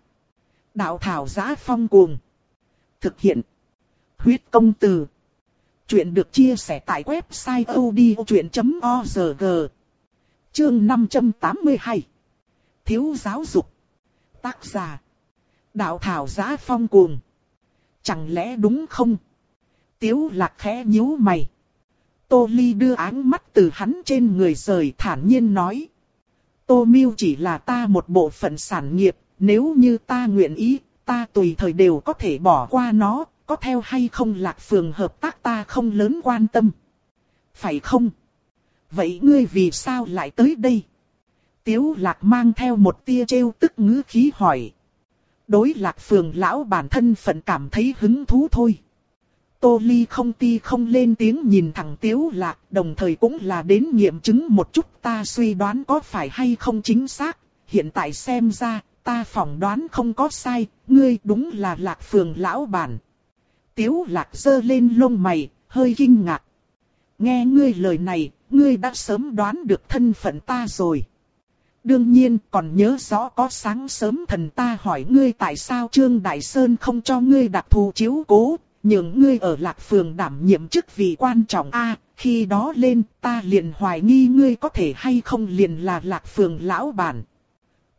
Đạo thảo giá phong cuồng. Thực hiện. Huyết công từ. Chuyện được chia sẻ tại website odchuyện.org. Chương 582. Thiếu giáo dục. Tác giả. Đạo thảo giá phong cuồng. Chẳng lẽ đúng không? Tiếu lạc khẽ nhíu mày. Tô Ly đưa ánh mắt từ hắn trên người rời thản nhiên nói. Tô Miêu chỉ là ta một bộ phận sản nghiệp, nếu như ta nguyện ý, ta tùy thời đều có thể bỏ qua nó, có theo hay không lạc phường hợp tác ta không lớn quan tâm. Phải không? Vậy ngươi vì sao lại tới đây? Tiếu lạc mang theo một tia trêu tức ngữ khí hỏi. Đối lạc phường lão bản thân phận cảm thấy hứng thú thôi. Tô Ly không ti không lên tiếng nhìn thẳng Tiếu Lạc, đồng thời cũng là đến nghiệm chứng một chút ta suy đoán có phải hay không chính xác. Hiện tại xem ra, ta phỏng đoán không có sai, ngươi đúng là Lạc Phường lão bản. Tiếu Lạc dơ lên lông mày, hơi kinh ngạc. Nghe ngươi lời này, ngươi đã sớm đoán được thân phận ta rồi. Đương nhiên còn nhớ rõ có sáng sớm thần ta hỏi ngươi tại sao Trương Đại Sơn không cho ngươi đặc thù chiếu cố, nhưng ngươi ở lạc phường đảm nhiệm chức vị quan trọng a khi đó lên ta liền hoài nghi ngươi có thể hay không liền là lạc phường lão bản.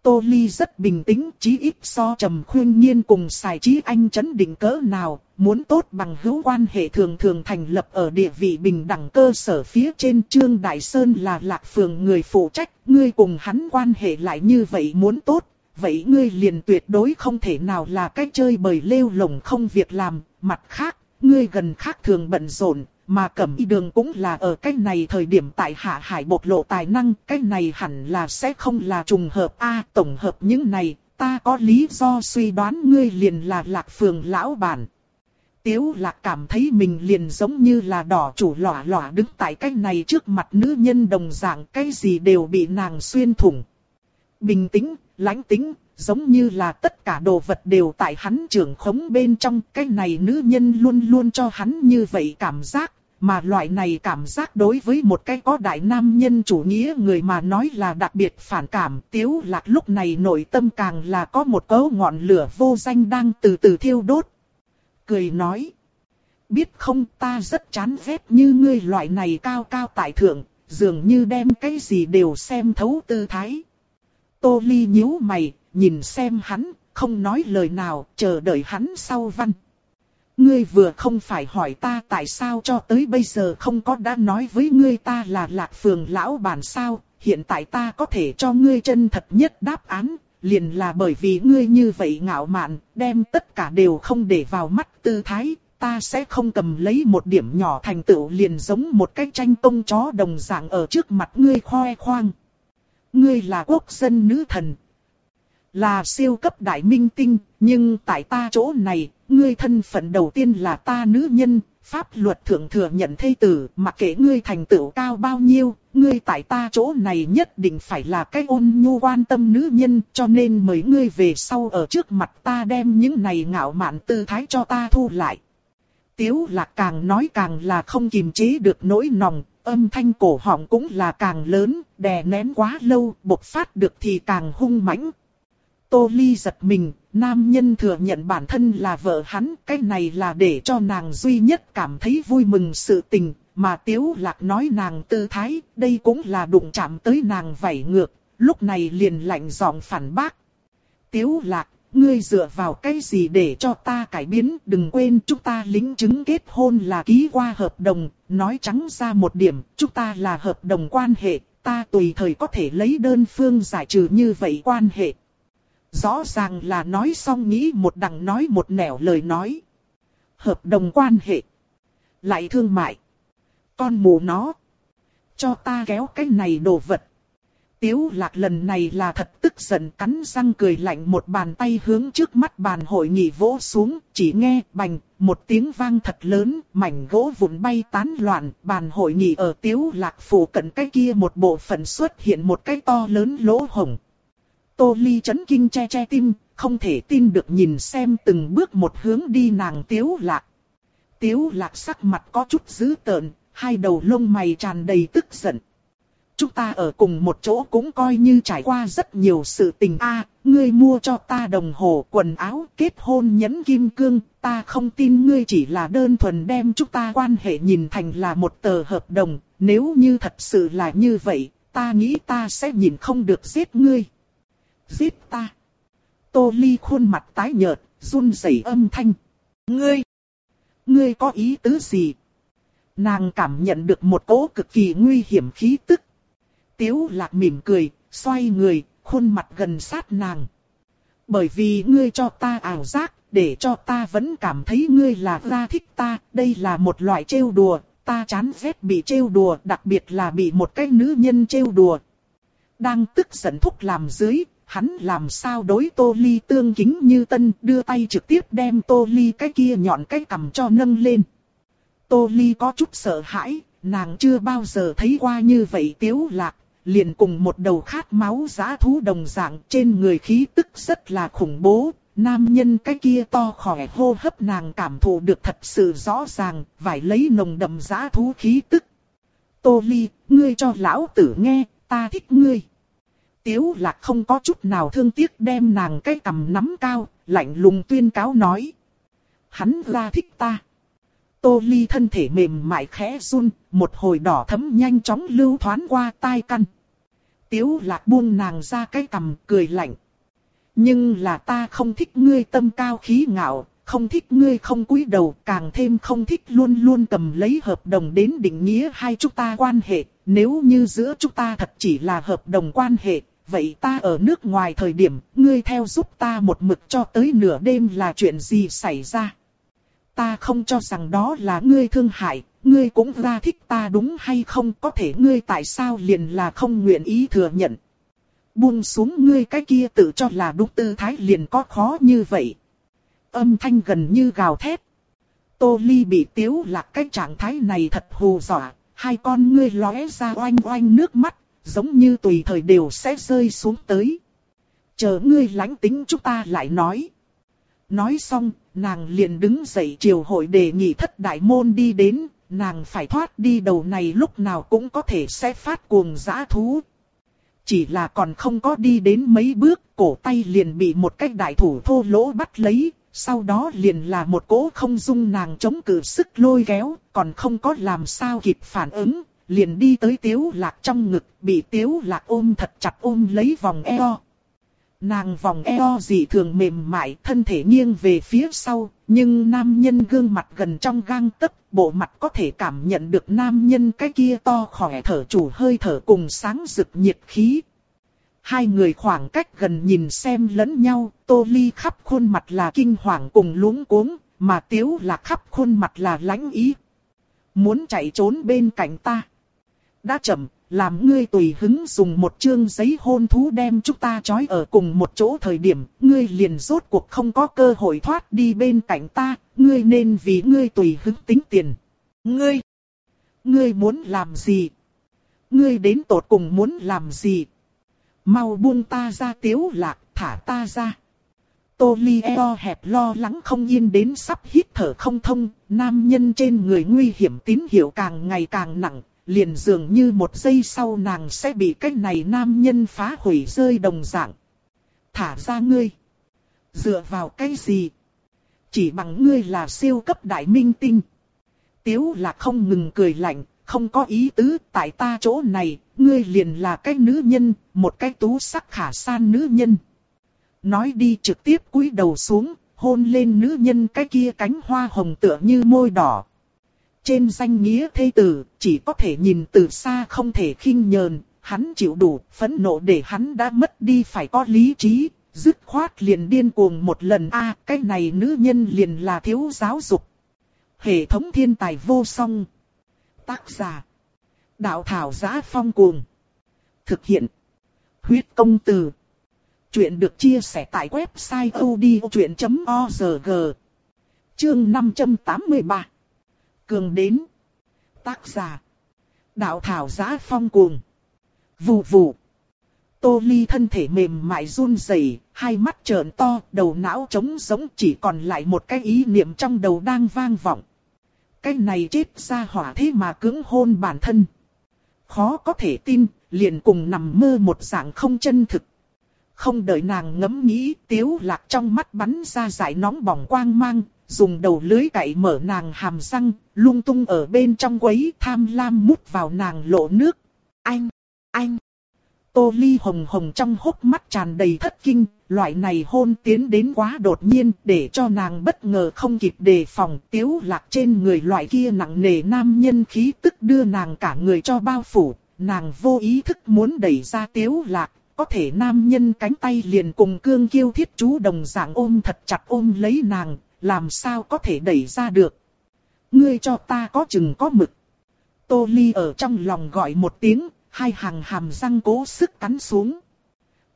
Tô Ly rất bình tĩnh, chí ít so trầm khuyên nhiên cùng xài trí anh chấn định cỡ nào, muốn tốt bằng hữu quan hệ thường thường thành lập ở địa vị bình đẳng cơ sở phía trên. Trương Đại Sơn là lạc phường người phụ trách, ngươi cùng hắn quan hệ lại như vậy muốn tốt, vậy ngươi liền tuyệt đối không thể nào là cách chơi bời lêu lồng không việc làm, mặt khác, ngươi gần khác thường bận rộn, mà cẩm y đường cũng là ở cách này thời điểm tại hạ hải bộc lộ tài năng, cách này hẳn là sẽ không là trùng hợp a tổng hợp những này, ta có lý do suy đoán ngươi liền là lạc phường lão bản. Tiếu lạc cảm thấy mình liền giống như là đỏ chủ lỏa lỏa đứng tại cách này trước mặt nữ nhân đồng dạng cái gì đều bị nàng xuyên thủng. Bình tĩnh, lãnh tĩnh, giống như là tất cả đồ vật đều tại hắn trưởng khống bên trong. Cái này nữ nhân luôn luôn cho hắn như vậy cảm giác, mà loại này cảm giác đối với một cái có đại nam nhân chủ nghĩa người mà nói là đặc biệt phản cảm. Tiếu lạc lúc này nội tâm càng là có một cấu ngọn lửa vô danh đang từ từ thiêu đốt. Cười nói. Biết không ta rất chán ghét như ngươi loại này cao cao tại thượng, dường như đem cái gì đều xem thấu tư thái. Tô Ly nhíu mày, nhìn xem hắn, không nói lời nào, chờ đợi hắn sau văn. Ngươi vừa không phải hỏi ta tại sao cho tới bây giờ không có đã nói với ngươi ta là lạc phường lão bản sao, hiện tại ta có thể cho ngươi chân thật nhất đáp án, liền là bởi vì ngươi như vậy ngạo mạn, đem tất cả đều không để vào mắt tư thái, ta sẽ không cầm lấy một điểm nhỏ thành tựu liền giống một cái tranh công chó đồng dạng ở trước mặt ngươi khoe khoang. Ngươi là quốc dân nữ thần, là siêu cấp đại minh tinh, nhưng tại ta chỗ này, ngươi thân phận đầu tiên là ta nữ nhân, pháp luật thượng thừa nhận thê tử, mặc kệ ngươi thành tựu cao bao nhiêu, ngươi tại ta chỗ này nhất định phải là cái ôn nhu quan tâm nữ nhân, cho nên mời ngươi về sau ở trước mặt ta đem những này ngạo mạn tư thái cho ta thu lại. Tiếu lạc càng nói càng là không kiềm chế được nỗi nòng, âm thanh cổ họng cũng là càng lớn, đè nén quá lâu, bộc phát được thì càng hung mãnh. Tô Ly giật mình, nam nhân thừa nhận bản thân là vợ hắn, cái này là để cho nàng duy nhất cảm thấy vui mừng sự tình, mà Tiếu Lạc nói nàng tư thái, đây cũng là đụng chạm tới nàng vảy ngược, lúc này liền lạnh giọng phản bác. Tiếu Lạc, ngươi dựa vào cái gì để cho ta cải biến, đừng quên chúng ta lính chứng kết hôn là ký qua hợp đồng, nói trắng ra một điểm, chúng ta là hợp đồng quan hệ, ta tùy thời có thể lấy đơn phương giải trừ như vậy quan hệ. Rõ ràng là nói xong nghĩ một đằng nói một nẻo lời nói. Hợp đồng quan hệ. Lại thương mại. Con mù nó. Cho ta kéo cái này đồ vật. Tiếu lạc lần này là thật tức giận cắn răng cười lạnh một bàn tay hướng trước mắt bàn hội nghị vỗ xuống, chỉ nghe bành, một tiếng vang thật lớn, mảnh gỗ vụn bay tán loạn, bàn hội nghị ở tiếu lạc phủ cận cái kia một bộ phận xuất hiện một cái to lớn lỗ hổng. Tô Ly chấn kinh che che tim, không thể tin được nhìn xem từng bước một hướng đi nàng tiếu lạc. Tiếu lạc sắc mặt có chút dữ tợn, hai đầu lông mày tràn đầy tức giận. Chúng ta ở cùng một chỗ cũng coi như trải qua rất nhiều sự tình a ngươi mua cho ta đồng hồ, quần áo, kết hôn nhẫn kim cương, ta không tin ngươi chỉ là đơn thuần đem chúng ta quan hệ nhìn thành là một tờ hợp đồng, nếu như thật sự là như vậy, ta nghĩ ta sẽ nhìn không được giết ngươi giết ta. Tô Ly khuôn mặt tái nhợt, run rẩy âm thanh. Ngươi, ngươi có ý tứ gì? Nàng cảm nhận được một cỗ cực kỳ nguy hiểm khí tức. Tiếu lạc mỉm cười, xoay người, khuôn mặt gần sát nàng. Bởi vì ngươi cho ta ảo giác, để cho ta vẫn cảm thấy ngươi là ra thích ta, đây là một loại trêu đùa, ta chán ghét bị trêu đùa, đặc biệt là bị một cái nữ nhân trêu đùa. Đang tức giận thúc làm dưới, hắn làm sao đối Tô Ly tương kính như tân, đưa tay trực tiếp đem Tô Ly cái kia nhọn cái cầm cho nâng lên. Tô Ly có chút sợ hãi, nàng chưa bao giờ thấy qua như vậy tiếu lạc, liền cùng một đầu khát máu giã thú đồng dạng trên người khí tức rất là khủng bố. Nam nhân cái kia to khỏe hô hấp nàng cảm thụ được thật sự rõ ràng, phải lấy nồng đậm giã thú khí tức. Tô Ly, ngươi cho lão tử nghe, ta thích ngươi. Tiếu lạc không có chút nào thương tiếc đem nàng cái cầm nắm cao, lạnh lùng tuyên cáo nói. Hắn ra thích ta. Tô ly thân thể mềm mại khẽ run, một hồi đỏ thấm nhanh chóng lưu thoáng qua tai căn. Tiếu lạc buông nàng ra cái cầm cười lạnh. Nhưng là ta không thích ngươi tâm cao khí ngạo, không thích ngươi không cúi đầu, càng thêm không thích luôn luôn cầm lấy hợp đồng đến định nghĩa hai chúng ta quan hệ. Nếu như giữa chúng ta thật chỉ là hợp đồng quan hệ, vậy ta ở nước ngoài thời điểm, ngươi theo giúp ta một mực cho tới nửa đêm là chuyện gì xảy ra? Ta không cho rằng đó là ngươi thương hại, ngươi cũng ra thích ta đúng hay không, có thể ngươi tại sao liền là không nguyện ý thừa nhận. Buông xuống ngươi cái kia tự cho là đúng tư thái liền có khó như vậy. Âm thanh gần như gào thét. Tô Ly bị tiếu lạc cái trạng thái này thật hù dọa, hai con ngươi lóe ra oanh oanh nước mắt, giống như tùy thời đều sẽ rơi xuống tới. Chờ ngươi lánh tính chúng ta lại nói. Nói xong, nàng liền đứng dậy triều hội đề nghị thất đại môn đi đến, nàng phải thoát đi đầu này lúc nào cũng có thể sẽ phát cuồng dã thú. Chỉ là còn không có đi đến mấy bước, cổ tay liền bị một cái đại thủ thô lỗ bắt lấy, sau đó liền là một cỗ không dung nàng chống cự sức lôi kéo, còn không có làm sao kịp phản ứng, liền đi tới tiếu lạc trong ngực, bị tiếu lạc ôm thật chặt ôm lấy vòng eo. Nàng vòng eo dị thường mềm mại, thân thể nghiêng về phía sau, nhưng nam nhân gương mặt gần trong gang tấc, bộ mặt có thể cảm nhận được nam nhân cái kia to khỏe thở chủ hơi thở cùng sáng rực nhiệt khí. Hai người khoảng cách gần nhìn xem lẫn nhau, tô ly khắp khuôn mặt là kinh hoàng cùng luống cuống, mà tiếu là khắp khuôn mặt là lãnh ý. Muốn chạy trốn bên cạnh ta. Đã chậm, làm ngươi tùy hứng dùng một chương giấy hôn thú đem chúng ta trói ở cùng một chỗ thời điểm, ngươi liền rốt cuộc không có cơ hội thoát đi bên cạnh ta, ngươi nên vì ngươi tùy hứng tính tiền. Ngươi, ngươi muốn làm gì? Ngươi đến tột cùng muốn làm gì? Mau buông ta ra tiếu lạc, thả ta ra. Tô Ly eo hẹp lo lắng không yên đến sắp hít thở không thông, nam nhân trên người nguy hiểm tín hiệu càng ngày càng nặng, liền dường như một giây sau nàng sẽ bị cái này nam nhân phá hủy rơi đồng dạng. Thả ra ngươi. Dựa vào cái gì? Chỉ bằng ngươi là siêu cấp đại minh tinh. Tiếu là không ngừng cười lạnh, không có ý tứ, tại ta chỗ này, ngươi liền là cái nữ nhân, một cái tú sắc khả san nữ nhân. Nói đi trực tiếp cúi đầu xuống, hôn lên nữ nhân cái kia cánh hoa hồng tựa như môi đỏ. Trên danh nghĩa thê tử, chỉ có thể nhìn từ xa không thể khinh nhờn, hắn chịu đủ, phẫn nộ để hắn đã mất đi phải có lý trí, dứt khoát liền điên cuồng một lần a cái này nữ nhân liền là thiếu giáo dục. Hệ thống thiên tài vô song. Tác giả. Đạo thảo giá phong cuồng. Thực hiện. Huyết công từ. Chuyện được chia sẻ tại website odchuyện.org. Chương 583. Cường đến. Tác giả. Đạo thảo giá phong cuồng. Vù vù. Tô Ly thân thể mềm mại run rẩy, hai mắt trợn to, đầu não trống giống chỉ còn lại một cái ý niệm trong đầu đang vang vọng. Cái này chết ra hỏa thế mà cưỡng hôn bản thân. Khó có thể tin, liền cùng nằm mơ một dạng không chân thực. Không đợi nàng ngẫm nghĩ, tiếu lạc trong mắt bắn ra giải nóng bỏng quang mang, dùng đầu lưới cậy mở nàng hàm răng, lung tung ở bên trong quấy tham lam mút vào nàng lộ nước. Anh, anh, tô ly hồng hồng trong hốc mắt tràn đầy thất kinh, loại này hôn tiến đến quá đột nhiên để cho nàng bất ngờ không kịp đề phòng tiếu lạc trên người loại kia nặng nề nam nhân khí tức đưa nàng cả người cho bao phủ, nàng vô ý thức muốn đẩy ra tiếu lạc, có thể nam nhân cánh tay liền cùng cương kiêu thiết chú đồng dạng ôm thật chặt ôm lấy nàng, làm sao có thể đẩy ra được. Ngươi cho ta có chừng có mực. Tô Ly ở trong lòng gọi một tiếng, hai hàng hàm răng cố sức cắn xuống.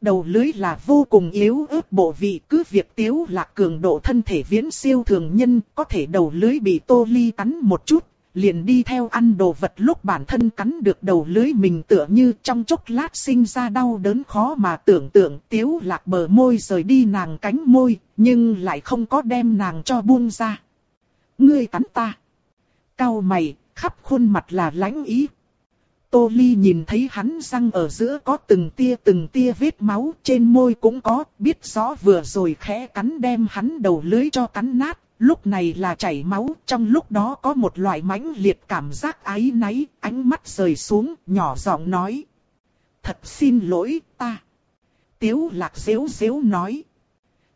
Đầu lưới là vô cùng yếu ớt bộ vị cứ việc tiếu lạc cường độ thân thể viễn siêu thường nhân, có thể đầu lưới bị tô ly cắn một chút, liền đi theo ăn đồ vật lúc bản thân cắn được đầu lưới mình tựa như trong chốc lát sinh ra đau đớn khó mà tưởng tượng tiếu lạc bờ môi rời đi nàng cánh môi, nhưng lại không có đem nàng cho buông ra. Ngươi cắn ta. Cao mày, khắp khuôn mặt là lãnh ý. Tô Ly nhìn thấy hắn răng ở giữa có từng tia từng tia vết máu, trên môi cũng có, biết rõ vừa rồi khẽ cắn đem hắn đầu lưới cho cắn nát, lúc này là chảy máu, trong lúc đó có một loại mãnh liệt cảm giác ái náy, ánh mắt rời xuống, nhỏ giọng nói. Thật xin lỗi, ta. Tiếu lạc xếu xếu nói.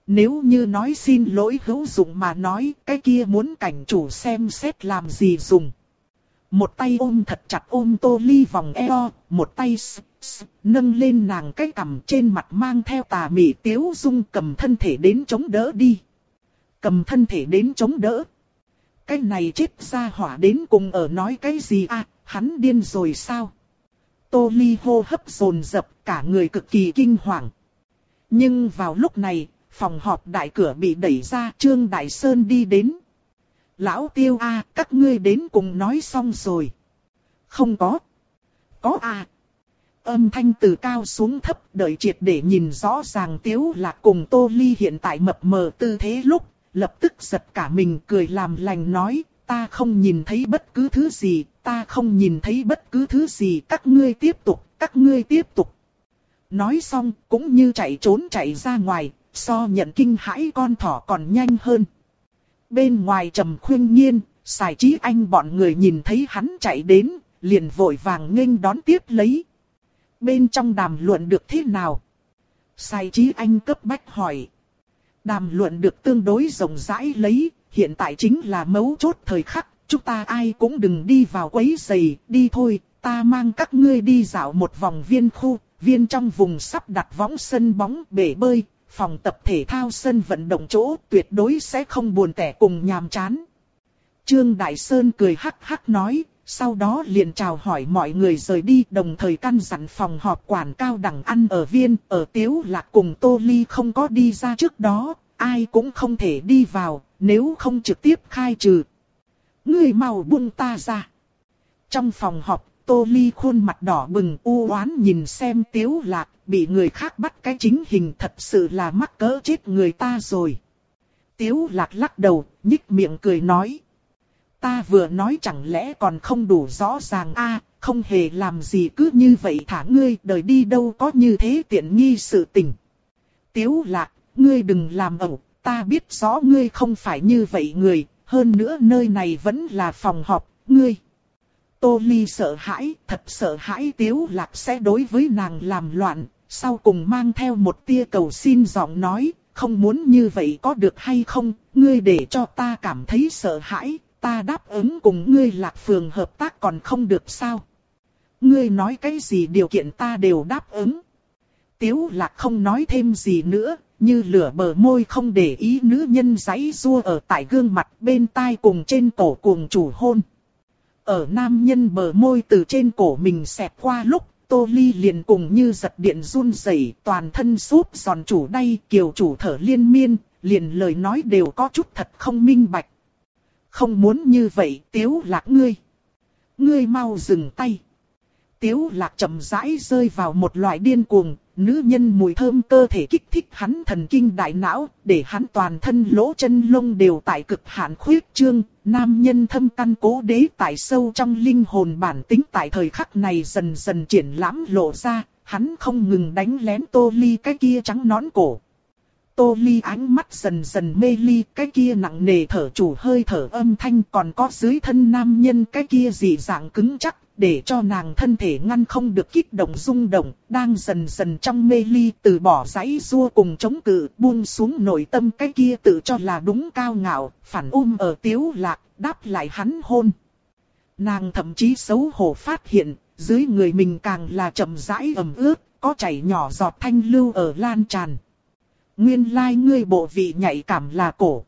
Nếu như nói xin lỗi hữu dụng mà nói, cái kia muốn cảnh chủ xem xét làm gì dùng. Một tay ôm thật chặt ôm tô ly vòng eo, một tay nâng lên nàng cái cằm trên mặt mang theo tà mị tiếu dung cầm thân thể đến chống đỡ đi. Cầm thân thể đến chống đỡ. Cái này chết ra hỏa đến cùng ở nói cái gì à, hắn điên rồi sao? Tô Ly hô hấp dồn dập cả người cực kỳ kinh hoàng. Nhưng vào lúc này, phòng họp đại cửa bị đẩy ra Trương Đại Sơn đi đến. Lão tiêu a các ngươi đến cùng nói xong rồi. Không có. Có a Âm thanh từ cao xuống thấp đợi triệt để nhìn rõ ràng tiếu là cùng Tô Ly hiện tại mập mờ tư thế lúc, lập tức giật cả mình cười làm lành nói, ta không nhìn thấy bất cứ thứ gì, ta không nhìn thấy bất cứ thứ gì, các ngươi tiếp tục, các ngươi tiếp tục. Nói xong, cũng như chạy trốn chạy ra ngoài, so nhận kinh hãi con thỏ còn nhanh hơn. Bên ngoài trầm khuyên nhiên, xài trí anh bọn người nhìn thấy hắn chạy đến, liền vội vàng nghênh đón tiếp lấy. Bên trong đàm luận được thế nào? Sai trí anh cấp bách hỏi. Đàm luận được tương đối rộng rãi lấy, hiện tại chính là mấu chốt thời khắc, chúng ta ai cũng đừng đi vào quấy giày, đi thôi, ta mang các ngươi đi dạo một vòng viên khu, viên trong vùng sắp đặt võng sân bóng, bể bơi, phòng tập thể thao sân vận động chỗ, tuyệt đối sẽ không buồn tẻ cùng nhàm chán. Trương Đại Sơn cười hắc hắc nói, sau đó liền chào hỏi mọi người rời đi đồng thời căn dặn phòng họp quản cao đẳng ăn ở viên, ở tiếu lạc cùng Tô Ly không có đi ra trước đó, ai cũng không thể đi vào, nếu không trực tiếp khai trừ. Người mau buông ta ra. Trong phòng họp, Tô Ly khuôn mặt đỏ bừng u oán nhìn xem tiếu lạc, bị người khác bắt cái chính hình thật sự là mắc cỡ chết người ta rồi. Tiếu lạc lắc đầu, nhích miệng cười nói. Ta vừa nói chẳng lẽ còn không đủ rõ ràng a không hề làm gì cứ như vậy thả ngươi đời đi đâu có như thế tiện nghi sự tình. Tiếu lạc, ngươi đừng làm ẩu, ta biết rõ ngươi không phải như vậy người, hơn nữa nơi này vẫn là phòng họp, ngươi. Tô Ly sợ hãi, thật sợ hãi Tiếu Lạc sẽ đối với nàng làm loạn, sau cùng mang theo một tia cầu xin giọng nói, không muốn như vậy có được hay không, ngươi để cho ta cảm thấy sợ hãi, ta đáp ứng cùng ngươi lạc phường hợp tác còn không được sao. Ngươi nói cái gì điều kiện ta đều đáp ứng. Tiếu lạc không nói thêm gì nữa, như lửa bờ môi không để ý nữ nhân giấy rua ở tại gương mặt bên tai cùng trên cổ cuồng chủ hôn. Ở nam nhân bờ môi từ trên cổ mình xẹp qua lúc, Tô Ly liền cùng như giật điện run rẩy, toàn thân súp giòn chủ đay, kiều chủ thở liên miên, liền lời nói đều có chút thật không minh bạch. Không muốn như vậy, tiếu lạc ngươi. Ngươi mau dừng tay. Tiếu lạc chậm rãi rơi vào một loại điên cuồng, nữ nhân mùi thơm cơ thể kích thích hắn thần kinh đại não, để hắn toàn thân lỗ chân lông đều tại cực hạn khuyết trương, nam nhân thâm căn cố đế tại sâu trong linh hồn bản tính tại thời khắc này dần dần triển lãm lộ ra, hắn không ngừng đánh lén tô ly cái kia trắng nón cổ. Tô Ly ánh mắt dần dần mê ly, cái kia nặng nề thở chủ hơi thở âm thanh còn có dưới thân nam nhân cái kia dị dạng cứng chắc, để cho nàng thân thể ngăn không được kích động rung động, đang dần dần trong mê ly từ bỏ giấy rua cùng chống cự, buông xuống nội tâm cái kia tự cho là đúng cao ngạo, phản um ở tiếu lạc, đáp lại hắn hôn. Nàng thậm chí xấu hổ phát hiện, dưới người mình càng là chậm rãi ẩm ướt, có chảy nhỏ giọt thanh lưu ở lan tràn. Nguyên lai like ngươi bộ vị nhạy cảm là cổ.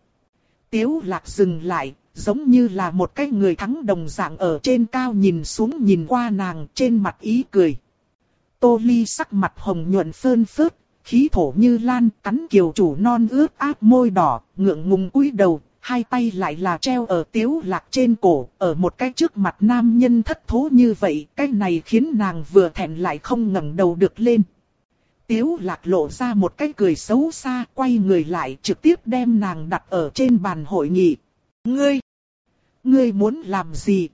Tiếu lạc dừng lại, giống như là một cái người thắng đồng dạng ở trên cao nhìn xuống nhìn qua nàng trên mặt ý cười. Tô ly sắc mặt hồng nhuận phơn phớt, khí thổ như lan, cắn kiều chủ non ướt áp môi đỏ, ngượng ngùng cúi đầu, hai tay lại là treo ở tiếu lạc trên cổ, ở một cái trước mặt nam nhân thất thố như vậy, cái này khiến nàng vừa thẹn lại không ngẩng đầu được lên. Tiếu lạc lộ ra một cái cười xấu xa, quay người lại trực tiếp đem nàng đặt ở trên bàn hội nghị. Ngươi! Ngươi muốn làm gì?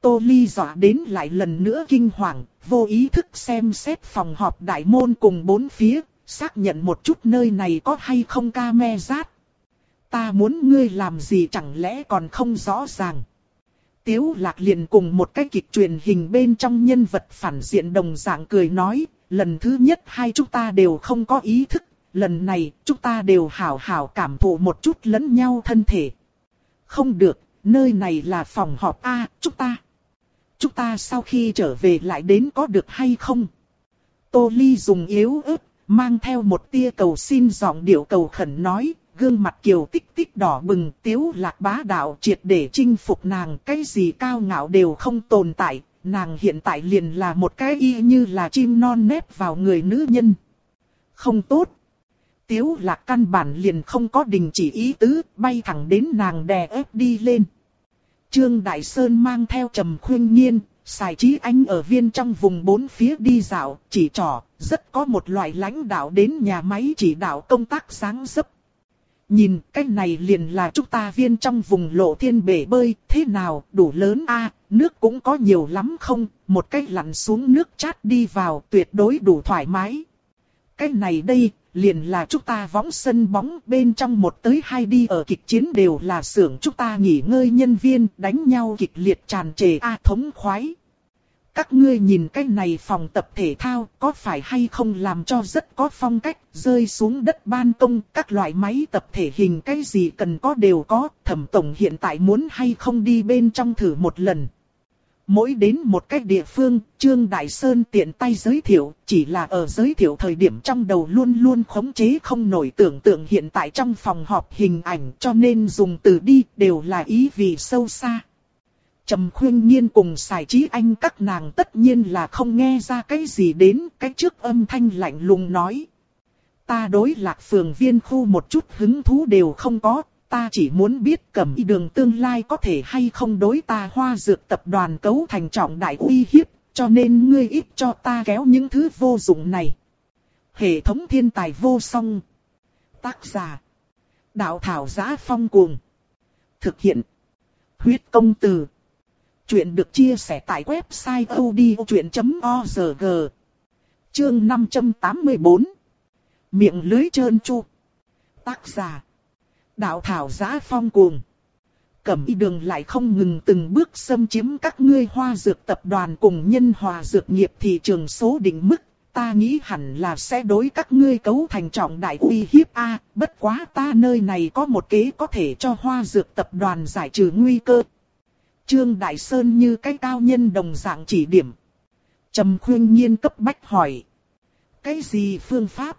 Tô Ly dọa đến lại lần nữa kinh hoàng, vô ý thức xem xét phòng họp đại môn cùng bốn phía, xác nhận một chút nơi này có hay không ca me rát. Ta muốn ngươi làm gì chẳng lẽ còn không rõ ràng. Tiếu lạc liền cùng một cái kịch truyền hình bên trong nhân vật phản diện đồng dạng cười nói, lần thứ nhất hai chúng ta đều không có ý thức, lần này chúng ta đều hảo hảo cảm thụ một chút lẫn nhau thân thể. Không được, nơi này là phòng họp A, chúng ta. Chúng ta sau khi trở về lại đến có được hay không? Tô Ly dùng yếu ớt, mang theo một tia cầu xin giọng điệu cầu khẩn nói, gương mặt kiều tích tích đỏ bừng, tiếu lạc bá đạo triệt để chinh phục nàng, cái gì cao ngạo đều không tồn tại, nàng hiện tại liền là một cái y như là chim non nếp vào người nữ nhân. Không tốt. Tiếu lạc căn bản liền không có đình chỉ ý tứ, bay thẳng đến nàng đè ép đi lên. Trương Đại Sơn mang theo trầm khuyên nhiên, xài trí anh ở viên trong vùng bốn phía đi dạo, chỉ trỏ, rất có một loại lãnh đạo đến nhà máy chỉ đạo công tác sáng sấp. Nhìn cái này liền là chúng ta viên trong vùng lộ thiên bể bơi, thế nào, đủ lớn a nước cũng có nhiều lắm không, một cái lặn xuống nước chát đi vào tuyệt đối đủ thoải mái. Cái này đây, liền là chúng ta võng sân bóng bên trong một tới hai đi ở kịch chiến đều là xưởng chúng ta nghỉ ngơi nhân viên đánh nhau kịch liệt tràn trề a thống khoái. Các ngươi nhìn cái này phòng tập thể thao có phải hay không làm cho rất có phong cách, rơi xuống đất ban công, các loại máy tập thể hình cái gì cần có đều có, thẩm tổng hiện tại muốn hay không đi bên trong thử một lần. Mỗi đến một cách địa phương, Trương Đại Sơn tiện tay giới thiệu, chỉ là ở giới thiệu thời điểm trong đầu luôn luôn khống chế không nổi tưởng tượng hiện tại trong phòng họp hình ảnh cho nên dùng từ đi đều là ý vì sâu xa. Trầm khuyên nhiên cùng xài trí anh các nàng tất nhiên là không nghe ra cái gì đến, cái trước âm thanh lạnh lùng nói. Ta đối lạc phường viên khu một chút hứng thú đều không có, ta chỉ muốn biết cẩm y đường tương lai có thể hay không đối ta hoa dược tập đoàn cấu thành trọng đại uy hiếp, cho nên ngươi ít cho ta kéo những thứ vô dụng này. Hệ thống thiên tài vô song. Tác giả. Đạo thảo giá phong cuồng. Thực hiện. Huyết công từ. Chuyện được chia sẻ tại website odchuyện.org. Chương 584. Miệng lưới trơn chu. Tác giả. Đạo thảo giá phong cuồng. Cẩm y đường lại không ngừng từng bước xâm chiếm các ngươi hoa dược tập đoàn cùng nhân hòa dược nghiệp thị trường số định mức. Ta nghĩ hẳn là sẽ đối các ngươi cấu thành trọng đại uy hiếp A, bất quá ta nơi này có một kế có thể cho hoa dược tập đoàn giải trừ nguy cơ. Trương Đại Sơn như cái cao nhân đồng dạng chỉ điểm. Trầm khuyên nhiên cấp bách hỏi. Cái gì phương pháp?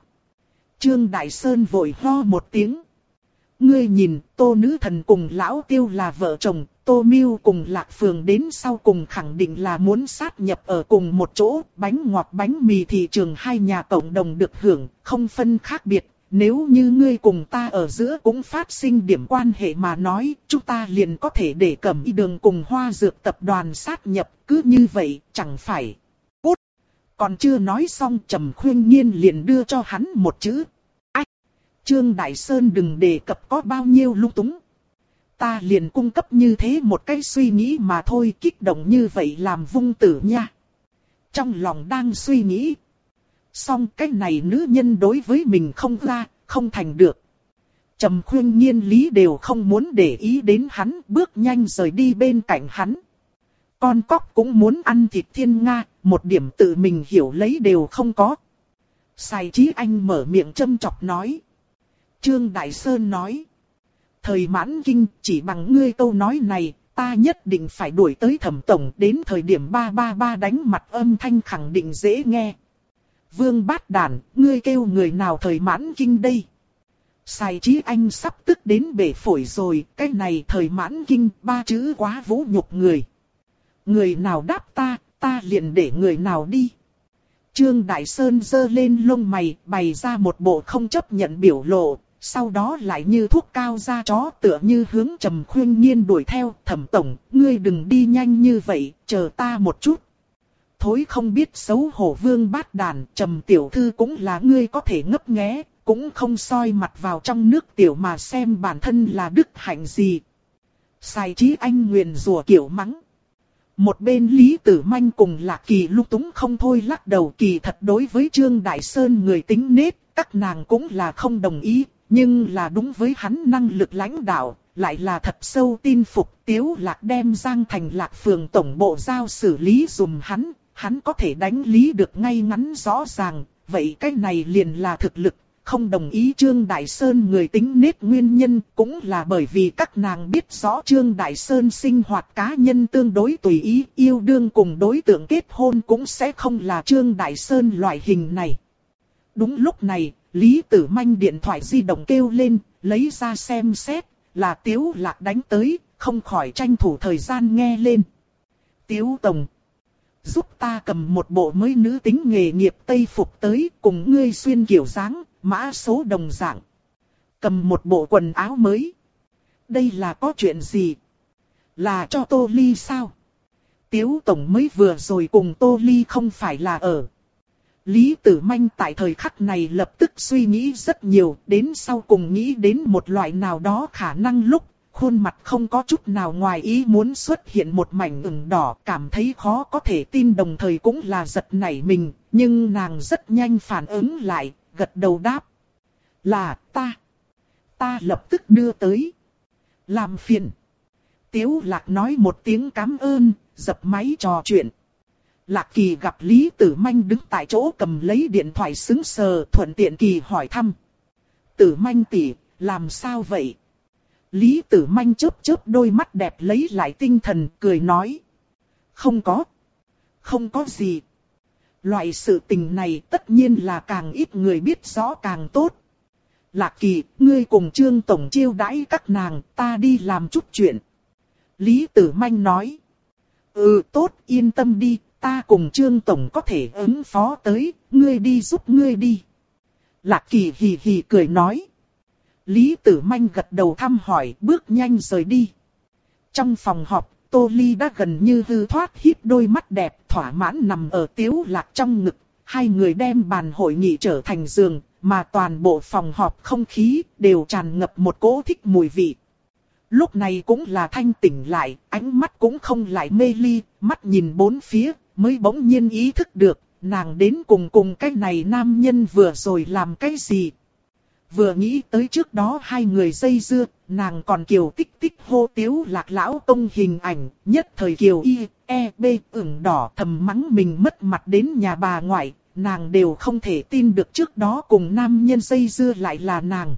Trương Đại Sơn vội ho một tiếng. Ngươi nhìn, tô nữ thần cùng lão tiêu là vợ chồng, tô miêu cùng lạc phường đến sau cùng khẳng định là muốn sát nhập ở cùng một chỗ, bánh ngọt bánh mì thị trường hai nhà cộng đồng được hưởng, không phân khác biệt. Nếu như ngươi cùng ta ở giữa cũng phát sinh điểm quan hệ mà nói, chúng ta liền có thể để cẩm y đường cùng hoa dược tập đoàn sát nhập, cứ như vậy, chẳng phải. Cút! Còn chưa nói xong trầm khuyên nhiên liền đưa cho hắn một chữ, Trương Đại Sơn đừng đề cập có bao nhiêu lung túng. Ta liền cung cấp như thế một cái suy nghĩ mà thôi kích động như vậy làm vung tử nha. Trong lòng đang suy nghĩ. Song cái này nữ nhân đối với mình không ra, không thành được. Trầm khuyên nhiên lý đều không muốn để ý đến hắn, bước nhanh rời đi bên cạnh hắn. Con cóc cũng muốn ăn thịt thiên Nga, một điểm tự mình hiểu lấy đều không có. Sai trí anh mở miệng châm chọc nói. Trương Đại Sơn nói. Thời mãn kinh chỉ bằng ngươi câu nói này, ta nhất định phải đuổi tới thẩm tổng đến thời điểm 333 đánh mặt âm thanh khẳng định dễ nghe. Vương bát đàn, ngươi kêu người nào thời mãn kinh đây? Sai trí anh sắp tức đến bể phổi rồi, cái này thời mãn kinh ba chữ quá vũ nhục người. Người nào đáp ta, ta liền để người nào đi. Trương Đại Sơn giơ lên lông mày, bày ra một bộ không chấp nhận biểu lộ, sau đó lại như thuốc cao ra chó tựa như hướng trầm khuyên nhiên đuổi theo, thẩm tổng, ngươi đừng đi nhanh như vậy, chờ ta một chút. Thối không biết xấu hổ vương bát đàn, trầm tiểu thư cũng là ngươi có thể ngấp nghé, cũng không soi mặt vào trong nước tiểu mà xem bản thân là đức hạnh gì. Sai trí anh nguyền rủa kiểu mắng. Một bên Lý Tử Manh cùng Lạc Kỳ lúc túng không thôi lắc đầu kỳ thật đối với Trương Đại Sơn người tính nết, các nàng cũng là không đồng ý, nhưng là đúng với hắn năng lực lãnh đạo, lại là thật sâu tin phục Tiếu Lạc đem Giang Thành Lạc Phường Tổng Bộ giao xử lý dùm hắn, hắn có thể đánh lý được ngay ngắn rõ ràng, vậy cái này liền là thực lực, không đồng ý Trương Đại Sơn người tính nết nguyên nhân cũng là bởi vì các nàng biết rõ Trương Đại Sơn sinh hoạt cá nhân tương đối tùy ý yêu đương cùng đối tượng kết hôn cũng sẽ không là Trương Đại Sơn loại hình này. Đúng lúc này, Lý Tử Manh điện thoại di động kêu lên, lấy ra xem xét, là Tiếu Lạc đánh tới, không khỏi tranh thủ thời gian nghe lên. Tiếu Tổng giúp ta cầm một bộ mới nữ tính nghề nghiệp Tây Phục tới cùng ngươi xuyên kiểu dáng, mã số đồng dạng. Cầm một bộ quần áo mới. Đây là có chuyện gì? Là cho Tô Ly sao? Tiếu Tổng mới vừa rồi cùng Tô Ly không phải là ở. Lý Tử Manh tại thời khắc này lập tức suy nghĩ rất nhiều, đến sau cùng nghĩ đến một loại nào đó khả năng lúc khuôn mặt không có chút nào ngoài ý muốn xuất hiện một mảnh ửng đỏ, cảm thấy khó có thể tin đồng thời cũng là giật nảy mình, nhưng nàng rất nhanh phản ứng lại, gật đầu đáp. Là ta. Ta lập tức đưa tới. Làm phiền. Tiếu lạc nói một tiếng cảm ơn, dập máy trò chuyện. Lạc kỳ gặp Lý Tử Manh đứng tại chỗ cầm lấy điện thoại xứng sờ thuận tiện kỳ hỏi thăm. Tử Manh tỷ, làm sao vậy? Lý tử manh chớp chớp đôi mắt đẹp lấy lại tinh thần cười nói. Không có. Không có gì. Loại sự tình này tất nhiên là càng ít người biết rõ càng tốt. Lạc kỳ, ngươi cùng trương tổng chiêu đãi các nàng, ta đi làm chút chuyện. Lý tử manh nói. Ừ tốt, yên tâm đi, ta cùng trương tổng có thể ứng phó tới, ngươi đi giúp ngươi đi. Lạc kỳ hì hì cười nói. Lý Tử Manh gật đầu thăm hỏi, bước nhanh rời đi. Trong phòng họp, Tô Ly đã gần như hư thoát hít đôi mắt đẹp thỏa mãn nằm ở tiếu lạc trong ngực. Hai người đem bàn hội nghị trở thành giường, mà toàn bộ phòng họp không khí đều tràn ngập một cỗ thích mùi vị. Lúc này cũng là thanh tỉnh lại, ánh mắt cũng không lại mê ly, mắt nhìn bốn phía, mới bỗng nhiên ý thức được, nàng đến cùng cùng cái này nam nhân vừa rồi làm cái gì, Vừa nghĩ tới trước đó hai người dây dưa, nàng còn kiều tích tích hô tiếu lạc lão công hình ảnh, nhất thời kiều y, e, b, ửng đỏ thầm mắng mình mất mặt đến nhà bà ngoại, nàng đều không thể tin được trước đó cùng nam nhân dây dưa lại là nàng.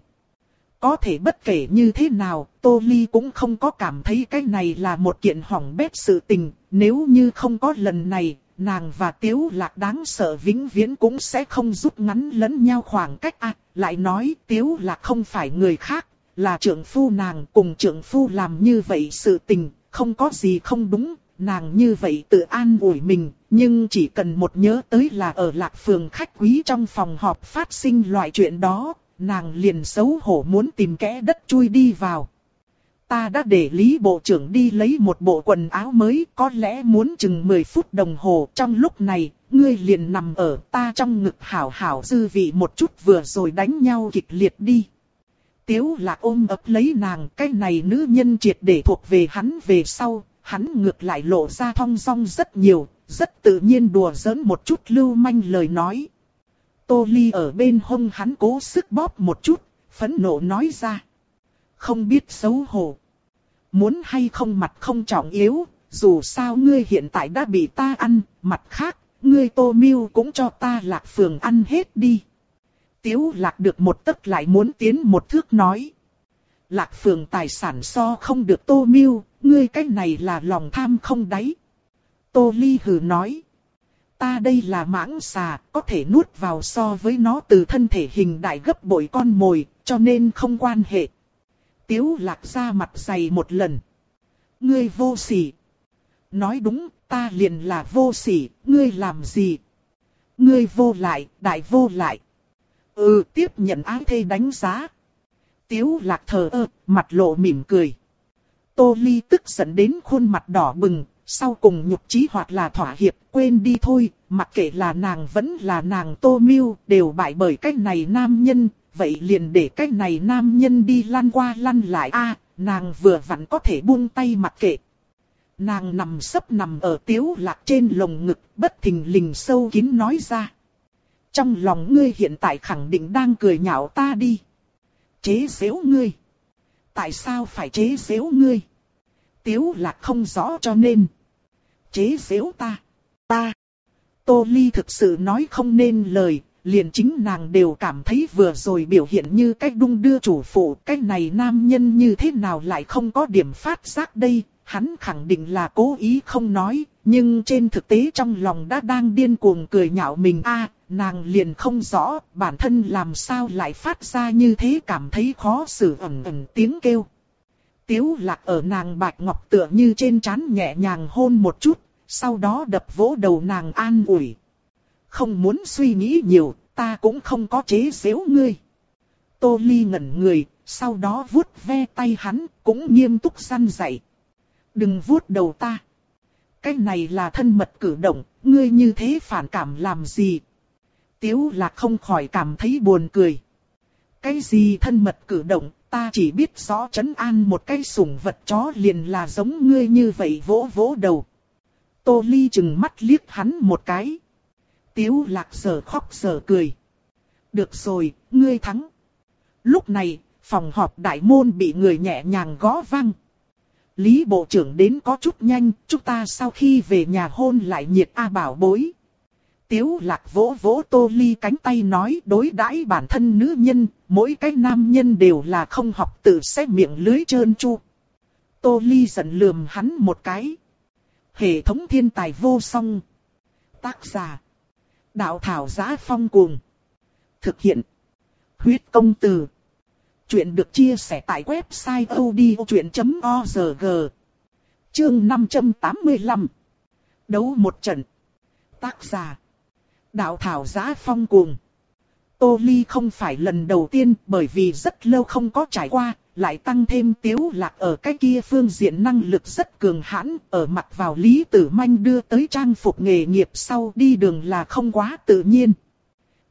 Có thể bất kể như thế nào, Tô Ly cũng không có cảm thấy cái này là một kiện hỏng bét sự tình, nếu như không có lần này, nàng và Tiếu Lạc đáng sợ vĩnh viễn cũng sẽ không rút ngắn lẫn nhau khoảng cách. À, lại nói Tiếu Lạc không phải người khác, là trưởng phu nàng. Cùng trưởng phu làm như vậy sự tình, không có gì không đúng, nàng như vậy tự an ủi mình, nhưng chỉ cần một nhớ tới là ở Lạc Phường khách quý trong phòng họp phát sinh loại chuyện đó, nàng liền xấu hổ muốn tìm kẽ đất chui đi vào. Ta đã để Lý Bộ trưởng đi lấy một bộ quần áo mới, có lẽ muốn chừng 10 phút đồng hồ. Trong lúc này, ngươi liền nằm ở ta trong ngực hảo hảo dư vị một chút vừa rồi đánh nhau kịch liệt đi. Tiếu lạc ôm ấp lấy nàng, cái này nữ nhân triệt để thuộc về hắn về sau, hắn ngược lại lộ ra thong song rất nhiều, rất tự nhiên đùa giỡn một chút lưu manh lời nói. Tô Ly ở bên hông hắn cố sức bóp một chút, phẫn nộ nói ra. Không biết xấu hổ. Muốn hay không mặt không trọng yếu, dù sao ngươi hiện tại đã bị ta ăn, mặt khác, ngươi tô miêu cũng cho ta lạc phường ăn hết đi. Tiếu lạc được một tấc lại muốn tiến một thước nói. Lạc phường tài sản so không được tô miêu, ngươi cái này là lòng tham không đáy. Tô ly hừ nói. Ta đây là mãng xà, có thể nuốt vào so với nó từ thân thể hình đại gấp bội con mồi, cho nên không quan hệ. Tiếu lạc ra mặt dày một lần. Ngươi vô sỉ. Nói đúng, ta liền là vô sỉ, ngươi làm gì? Ngươi vô lại, đại vô lại. Ừ, tiếp nhận ái thê đánh giá. Tiếu lạc thờ ơ, mặt lộ mỉm cười. Tô Ly tức giận đến khuôn mặt đỏ bừng, sau cùng nhục trí hoặc là thỏa hiệp, quên đi thôi, mặc kệ là nàng vẫn là nàng Tô Miêu, đều bại bởi cách này nam nhân, vậy liền để cái này nam nhân đi lăn qua lăn lại a nàng vừa vặn có thể buông tay mặc kệ. Nàng nằm sấp nằm ở tiếu lạc trên lồng ngực, bất thình lình sâu kín nói ra. Trong lòng ngươi hiện tại khẳng định đang cười nhạo ta đi. Chế xếu ngươi. Tại sao phải chế xếu ngươi? Tiếu lạc không rõ cho nên. Chế xếu ta. Ta. Tô Ly thực sự nói không nên lời, liền chính nàng đều cảm thấy vừa rồi biểu hiện như cách đung đưa chủ phụ, cái này nam nhân như thế nào lại không có điểm phát giác đây, hắn khẳng định là cố ý không nói, nhưng trên thực tế trong lòng đã đang điên cuồng cười nhạo mình a nàng liền không rõ bản thân làm sao lại phát ra như thế cảm thấy khó xử ẩn ẩn tiếng kêu. Tiếu lạc ở nàng bạch ngọc tựa như trên trán nhẹ nhàng hôn một chút, sau đó đập vỗ đầu nàng an ủi. Không muốn suy nghĩ nhiều, ta cũng không có chế xếu ngươi. Tô Ly ngẩn người, sau đó vuốt ve tay hắn, cũng nghiêm túc săn dạy. Đừng vuốt đầu ta. Cái này là thân mật cử động, ngươi như thế phản cảm làm gì? Tiếu là không khỏi cảm thấy buồn cười. Cái gì thân mật cử động, ta chỉ biết rõ chấn an một cái sủng vật chó liền là giống ngươi như vậy vỗ vỗ đầu. Tô Ly chừng mắt liếc hắn một cái. Tiếu lạc giờ khóc giờ cười. Được rồi, ngươi thắng. Lúc này, phòng họp đại môn bị người nhẹ nhàng gõ vang. Lý Bộ trưởng đến có chút nhanh, chúng ta sau khi về nhà hôn lại nhiệt A bảo bối. Tiếu lạc vỗ vỗ tô ly cánh tay nói đối đãi bản thân nữ nhân, mỗi cái nam nhân đều là không học tự xét miệng lưới trơn chu. Tô ly giận lườm hắn một cái. Hệ thống thiên tài vô song. Tác giả. Đạo thảo giá phong cuồng. Thực hiện. Huyết công từ. Chuyện được chia sẻ tại website odchuyện.org. Chương 585. Đấu một trận. Tác giả. Đạo thảo giá phong cuồng. Tô Ly không phải lần đầu tiên bởi vì rất lâu không có trải qua, lại tăng thêm tiếu lạc ở cái kia phương diện năng lực rất cường hãn, ở mặt vào Lý Tử Manh đưa tới trang phục nghề nghiệp sau đi đường là không quá tự nhiên.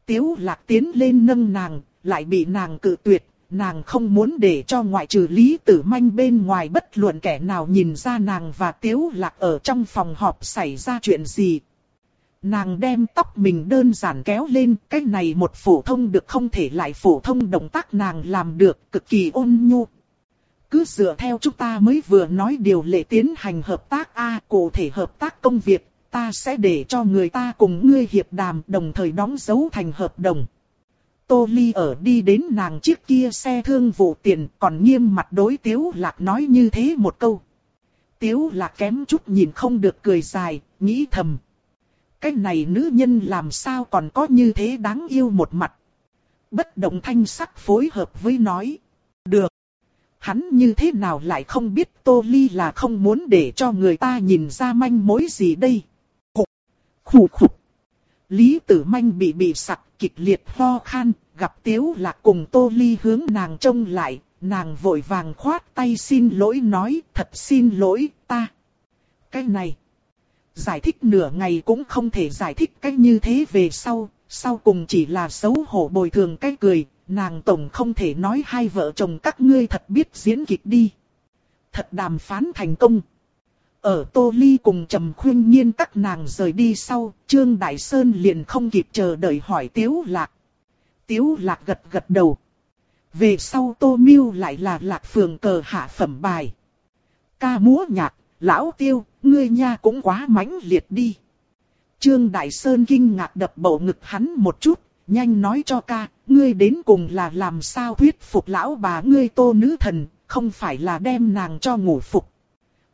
Tiếu lạc tiến lên nâng nàng, lại bị nàng cự tuyệt, nàng không muốn để cho ngoại trừ Lý Tử Manh bên ngoài bất luận kẻ nào nhìn ra nàng và Tiếu Lạc ở trong phòng họp xảy ra chuyện gì. Nàng đem tóc mình đơn giản kéo lên, cái này một phổ thông được không thể lại phổ thông động tác nàng làm được, cực kỳ ôn nhu. Cứ dựa theo chúng ta mới vừa nói điều lệ tiến hành hợp tác A, cụ thể hợp tác công việc, ta sẽ để cho người ta cùng ngươi hiệp đàm đồng thời đóng dấu thành hợp đồng. Tô Ly ở đi đến nàng chiếc kia xe thương vụ tiền còn nghiêm mặt đối Tiếu Lạc nói như thế một câu. Tiếu Lạc kém chút nhìn không được cười dài, nghĩ thầm. Cái này nữ nhân làm sao còn có như thế đáng yêu một mặt. Bất động thanh sắc phối hợp với nói. Được. Hắn như thế nào lại không biết Tô Ly là không muốn để cho người ta nhìn ra manh mối gì đây. Khủ khủ khủ. Lý Tử Manh bị bị sặc kịch liệt ho khan, gặp Tiếu Lạc cùng Tô Ly hướng nàng trông lại, nàng vội vàng khoát tay xin lỗi nói thật xin lỗi ta. Cái này, giải thích nửa ngày cũng không thể giải thích cách như thế về sau, sau cùng chỉ là xấu hổ bồi thường cái cười, nàng tổng không thể nói hai vợ chồng các ngươi thật biết diễn kịch đi. Thật đàm phán thành công. Ở Tô Ly cùng Trầm Khuyên Nhiên các nàng rời đi sau, Trương Đại Sơn liền không kịp chờ đợi hỏi Tiếu Lạc. Tiếu Lạc gật gật đầu. Về sau Tô Miêu lại là Lạc Phường cờ hạ phẩm bài. Ca múa nhạc, lão tiêu, ngươi nha cũng quá mãnh liệt đi. Trương Đại Sơn kinh ngạc đập bầu ngực hắn một chút, nhanh nói cho ca, ngươi đến cùng là làm sao thuyết phục lão bà ngươi tô nữ thần, không phải là đem nàng cho ngủ phục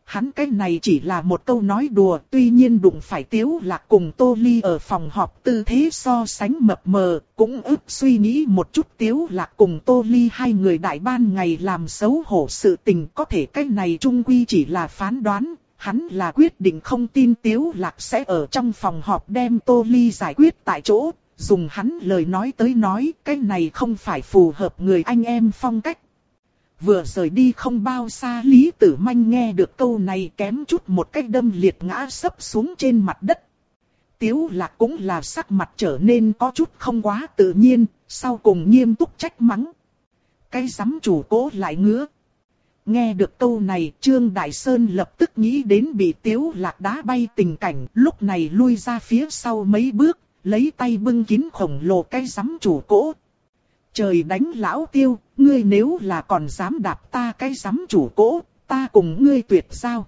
hắn cái này chỉ là một câu nói đùa, tuy nhiên đụng phải tiếu lạc cùng tô ly ở phòng họp tư thế so sánh mập mờ, cũng ức suy nghĩ một chút tiếu lạc cùng tô ly hai người đại ban ngày làm xấu hổ sự tình có thể cái này trung quy chỉ là phán đoán. Hắn là quyết định không tin Tiếu Lạc sẽ ở trong phòng họp đem Tô Ly giải quyết tại chỗ, dùng hắn lời nói tới nói, cái này không phải phù hợp người anh em phong cách vừa rời đi không bao xa Lý Tử Manh nghe được câu này kém chút một cách đâm liệt ngã sấp xuống trên mặt đất. Tiếu lạc cũng là sắc mặt trở nên có chút không quá tự nhiên, sau cùng nghiêm túc trách mắng. Cái giám chủ cố lại ngứa. Nghe được câu này Trương Đại Sơn lập tức nghĩ đến bị tiếu lạc đá bay tình cảnh lúc này lui ra phía sau mấy bước, lấy tay bưng kín khổng lồ cái giám chủ cố Trời đánh lão tiêu, ngươi nếu là còn dám đạp ta cái giám chủ cỗ, ta cùng ngươi tuyệt giao.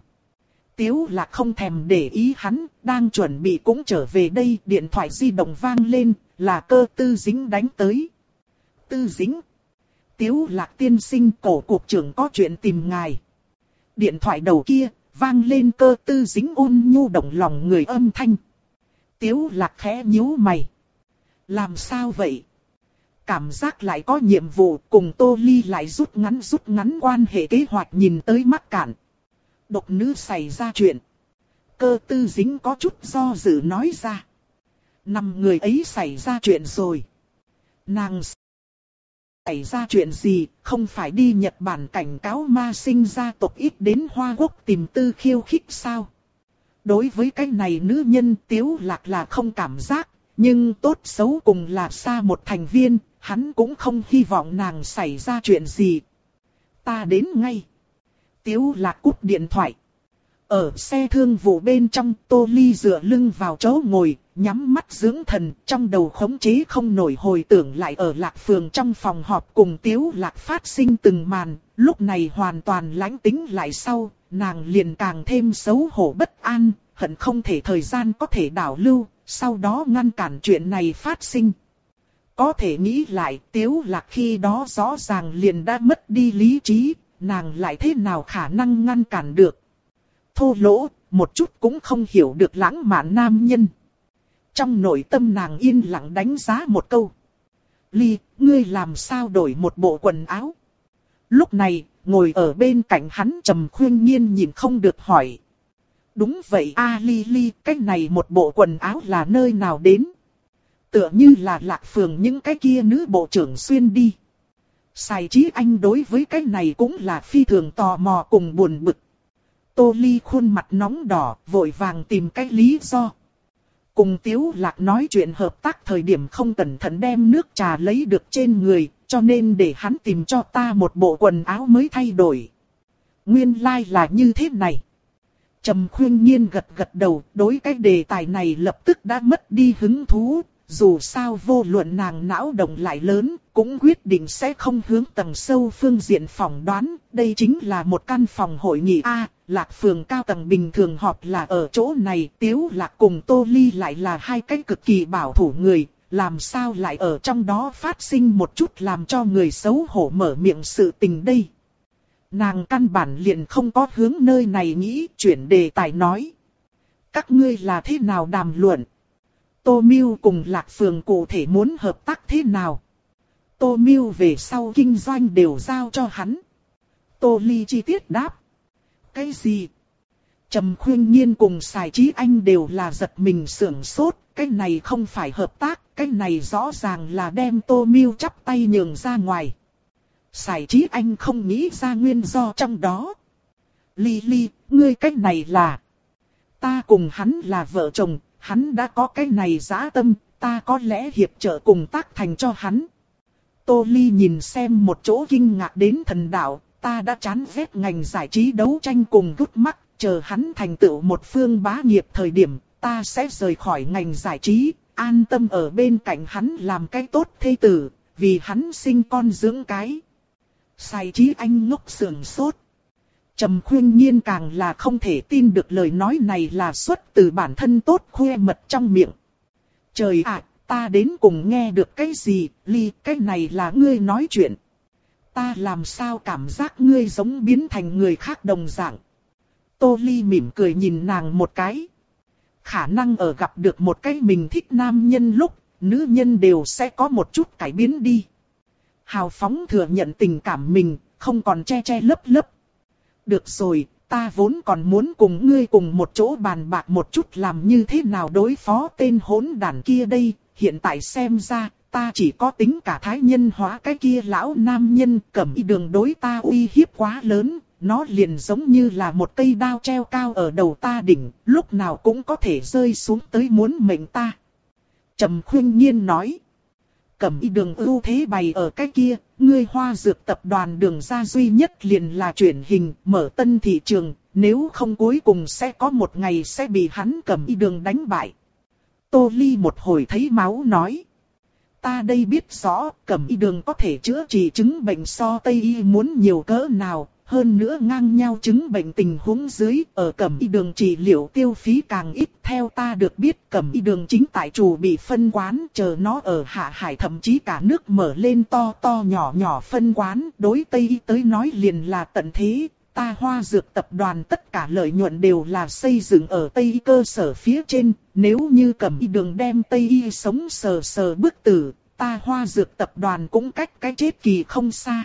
Tiếu là không thèm để ý hắn, đang chuẩn bị cũng trở về đây, điện thoại di động vang lên, là cơ tư dính đánh tới. Tư dính. Tiếu lạc tiên sinh cổ cục trưởng có chuyện tìm ngài. Điện thoại đầu kia, vang lên cơ tư dính ôn nhu động lòng người âm thanh. Tiếu lạc khẽ nhíu mày. Làm sao vậy? Cảm giác lại có nhiệm vụ cùng Tô Ly lại rút ngắn rút ngắn quan hệ kế hoạch nhìn tới mắc cạn. Độc nữ xảy ra chuyện. Cơ tư dính có chút do dự nói ra. Năm người ấy xảy ra chuyện rồi. Nàng xảy ra chuyện gì, không phải đi Nhật Bản cảnh cáo ma sinh gia tộc ít đến Hoa Quốc tìm tư khiêu khích sao? Đối với cái này nữ nhân tiếu lạc là không cảm giác, nhưng tốt xấu cùng là xa một thành viên, hắn cũng không hy vọng nàng xảy ra chuyện gì. Ta đến ngay. Tiếu lạc cúp điện thoại. Ở xe thương vụ bên trong, Tô Ly dựa lưng vào chỗ ngồi, nhắm mắt dưỡng thần, trong đầu khống chế không nổi hồi tưởng lại ở lạc phường trong phòng họp cùng tiếu lạc phát sinh từng màn, lúc này hoàn toàn lãnh tính lại sau, nàng liền càng thêm xấu hổ bất an, hận không thể thời gian có thể đảo lưu, sau đó ngăn cản chuyện này phát sinh. Có thể nghĩ lại, tiếu lạc khi đó rõ ràng liền đã mất đi lý trí, nàng lại thế nào khả năng ngăn cản được. Thô lỗ, một chút cũng không hiểu được lãng mạn nam nhân. Trong nội tâm nàng yên lặng đánh giá một câu. Ly, ngươi làm sao đổi một bộ quần áo? Lúc này, ngồi ở bên cạnh hắn trầm khuyên nhiên nhìn không được hỏi. Đúng vậy a Ly Ly, cái này một bộ quần áo là nơi nào đến? Tựa như là lạc phường những cái kia nữ bộ trưởng xuyên đi. Sai trí anh đối với cái này cũng là phi thường tò mò cùng buồn bực. Tô Ly khuôn mặt nóng đỏ, vội vàng tìm cái lý do. Cùng Tiếu Lạc nói chuyện hợp tác thời điểm không cẩn thận đem nước trà lấy được trên người, cho nên để hắn tìm cho ta một bộ quần áo mới thay đổi. Nguyên lai like là như thế này. Trầm khuyên nhiên gật gật đầu, đối cái đề tài này lập tức đã mất đi hứng thú, dù sao vô luận nàng não động lại lớn, cũng quyết định sẽ không hướng tầng sâu phương diện phòng đoán, đây chính là một căn phòng hội nghị A, lạc phường cao tầng bình thường họp là ở chỗ này, tiếu lạc cùng tô ly lại là hai cái cực kỳ bảo thủ người, làm sao lại ở trong đó phát sinh một chút làm cho người xấu hổ mở miệng sự tình đây. Nàng căn bản liền không có hướng nơi này nghĩ chuyển đề tài nói. Các ngươi là thế nào đàm luận? Tô Miêu cùng Lạc Phường cụ thể muốn hợp tác thế nào? Tô Miêu về sau kinh doanh đều giao cho hắn. Tô Ly chi tiết đáp. Cái gì? Trầm khuyên nhiên cùng xài trí anh đều là giật mình sưởng sốt. Cái này không phải hợp tác, cái này rõ ràng là đem Tô Miêu chắp tay nhường ra ngoài. Xài trí anh không nghĩ ra nguyên do trong đó. Ly ly, ngươi cách này là... Ta cùng hắn là vợ chồng, hắn đã có cái này giá tâm, ta có lẽ hiệp trợ cùng tác thành cho hắn. Tô Ly nhìn xem một chỗ kinh ngạc đến thần đạo, ta đã chán ghét ngành giải trí đấu tranh cùng gút mắt, chờ hắn thành tựu một phương bá nghiệp thời điểm, ta sẽ rời khỏi ngành giải trí, an tâm ở bên cạnh hắn làm cái tốt thê tử, vì hắn sinh con dưỡng cái. Sai trí anh ngốc sườn sốt. Trầm khuyên nhiên càng là không thể tin được lời nói này là xuất từ bản thân tốt khoe mật trong miệng. Trời ạ, ta đến cùng nghe được cái gì, ly, cái này là ngươi nói chuyện. Ta làm sao cảm giác ngươi giống biến thành người khác đồng dạng. Tô ly mỉm cười nhìn nàng một cái. Khả năng ở gặp được một cái mình thích nam nhân lúc, nữ nhân đều sẽ có một chút cải biến đi. Hào phóng thừa nhận tình cảm mình, không còn che che lấp lấp được rồi, ta vốn còn muốn cùng ngươi cùng một chỗ bàn bạc một chút làm như thế nào đối phó tên hỗn đàn kia đây, hiện tại xem ra, ta chỉ có tính cả thái nhân hóa cái kia lão nam nhân cầm y đường đối ta uy hiếp quá lớn, nó liền giống như là một cây đao treo cao ở đầu ta đỉnh, lúc nào cũng có thể rơi xuống tới muốn mệnh ta. Trầm khuyên nhiên nói cẩm y đường ưu thế bày ở cái kia, ngươi hoa dược tập đoàn đường ra duy nhất liền là chuyển hình, mở tân thị trường, nếu không cuối cùng sẽ có một ngày sẽ bị hắn cẩm y đường đánh bại. Tô Ly một hồi thấy máu nói. Ta đây biết rõ, cẩm y đường có thể chữa trị chứng bệnh so Tây Y muốn nhiều cỡ nào, hơn nữa ngang nhau chứng bệnh tình huống dưới, ở cẩm y đường trị liệu tiêu phí càng ít. Theo ta được biết cẩm y đường chính tại chủ bị phân quán, chờ nó ở hạ hải thậm chí cả nước mở lên to to nhỏ nhỏ phân quán. Đối Tây y tới nói liền là tận thế, ta hoa dược tập đoàn tất cả lợi nhuận đều là xây dựng ở Tây y cơ sở phía trên. Nếu như cẩm y đường đem Tây y sống sờ sờ bước tử, ta hoa dược tập đoàn cũng cách cái chết kỳ không xa.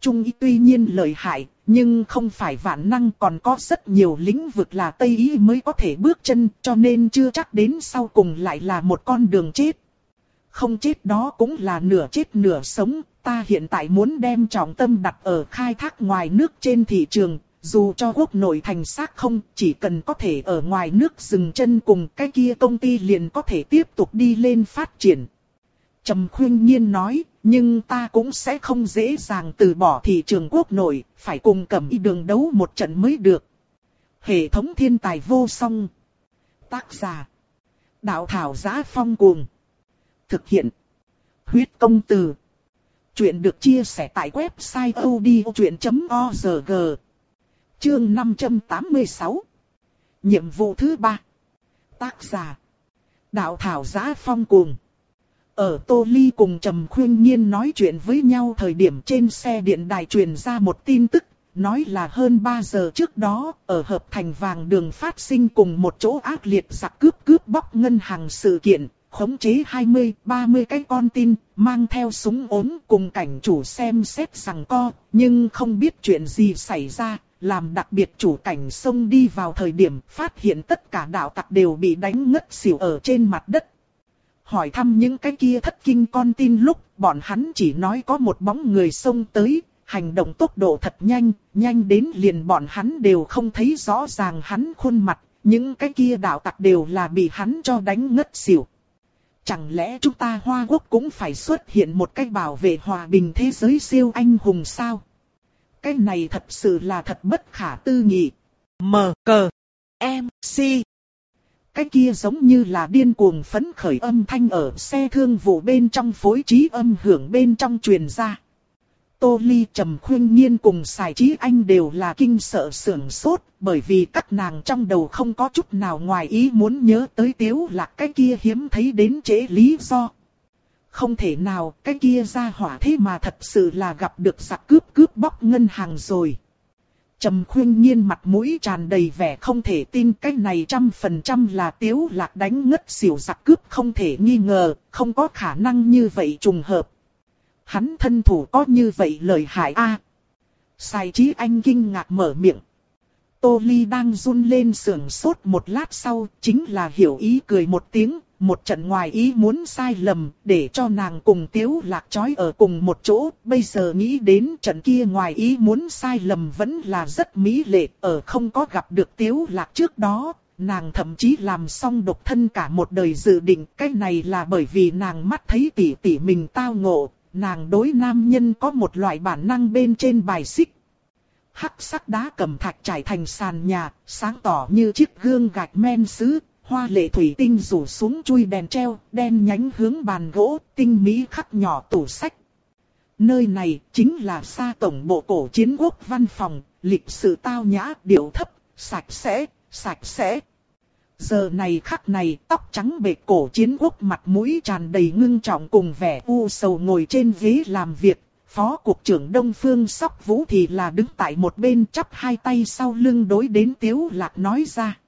Trung y tuy nhiên lợi hại, nhưng không phải vạn năng còn có rất nhiều lĩnh vực là Tây y mới có thể bước chân cho nên chưa chắc đến sau cùng lại là một con đường chết. Không chết đó cũng là nửa chết nửa sống, ta hiện tại muốn đem trọng tâm đặt ở khai thác ngoài nước trên thị trường, dù cho quốc nội thành xác không, chỉ cần có thể ở ngoài nước dừng chân cùng cái kia công ty liền có thể tiếp tục đi lên phát triển. Trầm khuyên nhiên nói, nhưng ta cũng sẽ không dễ dàng từ bỏ thị trường quốc nội, phải cùng cầm y đường đấu một trận mới được. Hệ thống thiên tài vô song. Tác giả. Đạo thảo giá phong cuồng. Thực hiện. Huyết công từ. Chuyện được chia sẻ tại website odchuyện.org. Chương 586. Nhiệm vụ thứ ba. Tác giả. Đạo thảo giá phong cuồng. Ở Tô Ly cùng Trầm Khuyên Nhiên nói chuyện với nhau thời điểm trên xe điện đài truyền ra một tin tức, nói là hơn 3 giờ trước đó, ở hợp thành vàng đường phát sinh cùng một chỗ ác liệt giặc cướp cướp bóc ngân hàng sự kiện, khống chế 20, 30 cái con tin, mang theo súng ốm cùng cảnh chủ xem xét rằng co, nhưng không biết chuyện gì xảy ra, làm đặc biệt chủ cảnh xông đi vào thời điểm phát hiện tất cả đạo tặc đều bị đánh ngất xỉu ở trên mặt đất, hỏi thăm những cái kia thất kinh con tin lúc bọn hắn chỉ nói có một bóng người xông tới, hành động tốc độ thật nhanh, nhanh đến liền bọn hắn đều không thấy rõ ràng hắn khuôn mặt, những cái kia đạo tặc đều là bị hắn cho đánh ngất xỉu. Chẳng lẽ chúng ta Hoa Quốc cũng phải xuất hiện một cách bảo vệ hòa bình thế giới siêu anh hùng sao? Cái này thật sự là thật bất khả tư nghị. M. Cờ. M. C cái kia giống như là điên cuồng phấn khởi âm thanh ở xe thương vụ bên trong phối trí âm hưởng bên trong truyền ra. Tô Ly trầm khuyên nhiên cùng xài trí anh đều là kinh sợ sưởng sốt, bởi vì các nàng trong đầu không có chút nào ngoài ý muốn nhớ tới tiếu là cái kia hiếm thấy đến trễ lý do. Không thể nào, cái kia ra hỏa thế mà thật sự là gặp được giặc cướp cướp bóc ngân hàng rồi. Trầm khuyên nhiên mặt mũi tràn đầy vẻ không thể tin cái này trăm phần trăm là tiếu lạc đánh ngất xỉu giặc cướp không thể nghi ngờ, không có khả năng như vậy trùng hợp. Hắn thân thủ có như vậy lời hại a Sai trí anh kinh ngạc mở miệng. Tô Ly đang run lên sườn sốt một lát sau, chính là hiểu ý cười một tiếng, một trận ngoài ý muốn sai lầm, để cho nàng cùng tiếu lạc trói ở cùng một chỗ, bây giờ nghĩ đến trận kia ngoài ý muốn sai lầm vẫn là rất mỹ lệ, ở không có gặp được tiếu lạc trước đó, nàng thậm chí làm xong độc thân cả một đời dự định, cái này là bởi vì nàng mắt thấy tỷ tỷ mình tao ngộ, nàng đối nam nhân có một loại bản năng bên trên bài xích. Hắc sắc đá cầm thạch trải thành sàn nhà, sáng tỏ như chiếc gương gạch men sứ, hoa lệ thủy tinh rủ xuống chui đèn treo, đen nhánh hướng bàn gỗ, tinh mỹ khắc nhỏ tủ sách. Nơi này chính là xa tổng bộ cổ chiến quốc văn phòng, lịch sự tao nhã, điệu thấp, sạch sẽ, sạch sẽ. Giờ này khắc này, tóc trắng bệ cổ chiến quốc mặt mũi tràn đầy ngưng trọng cùng vẻ u sầu ngồi trên ghế làm việc. Phó cục trưởng Đông Phương Sóc Vũ thì là đứng tại một bên chắp hai tay sau lưng đối đến Tiếu Lạc nói ra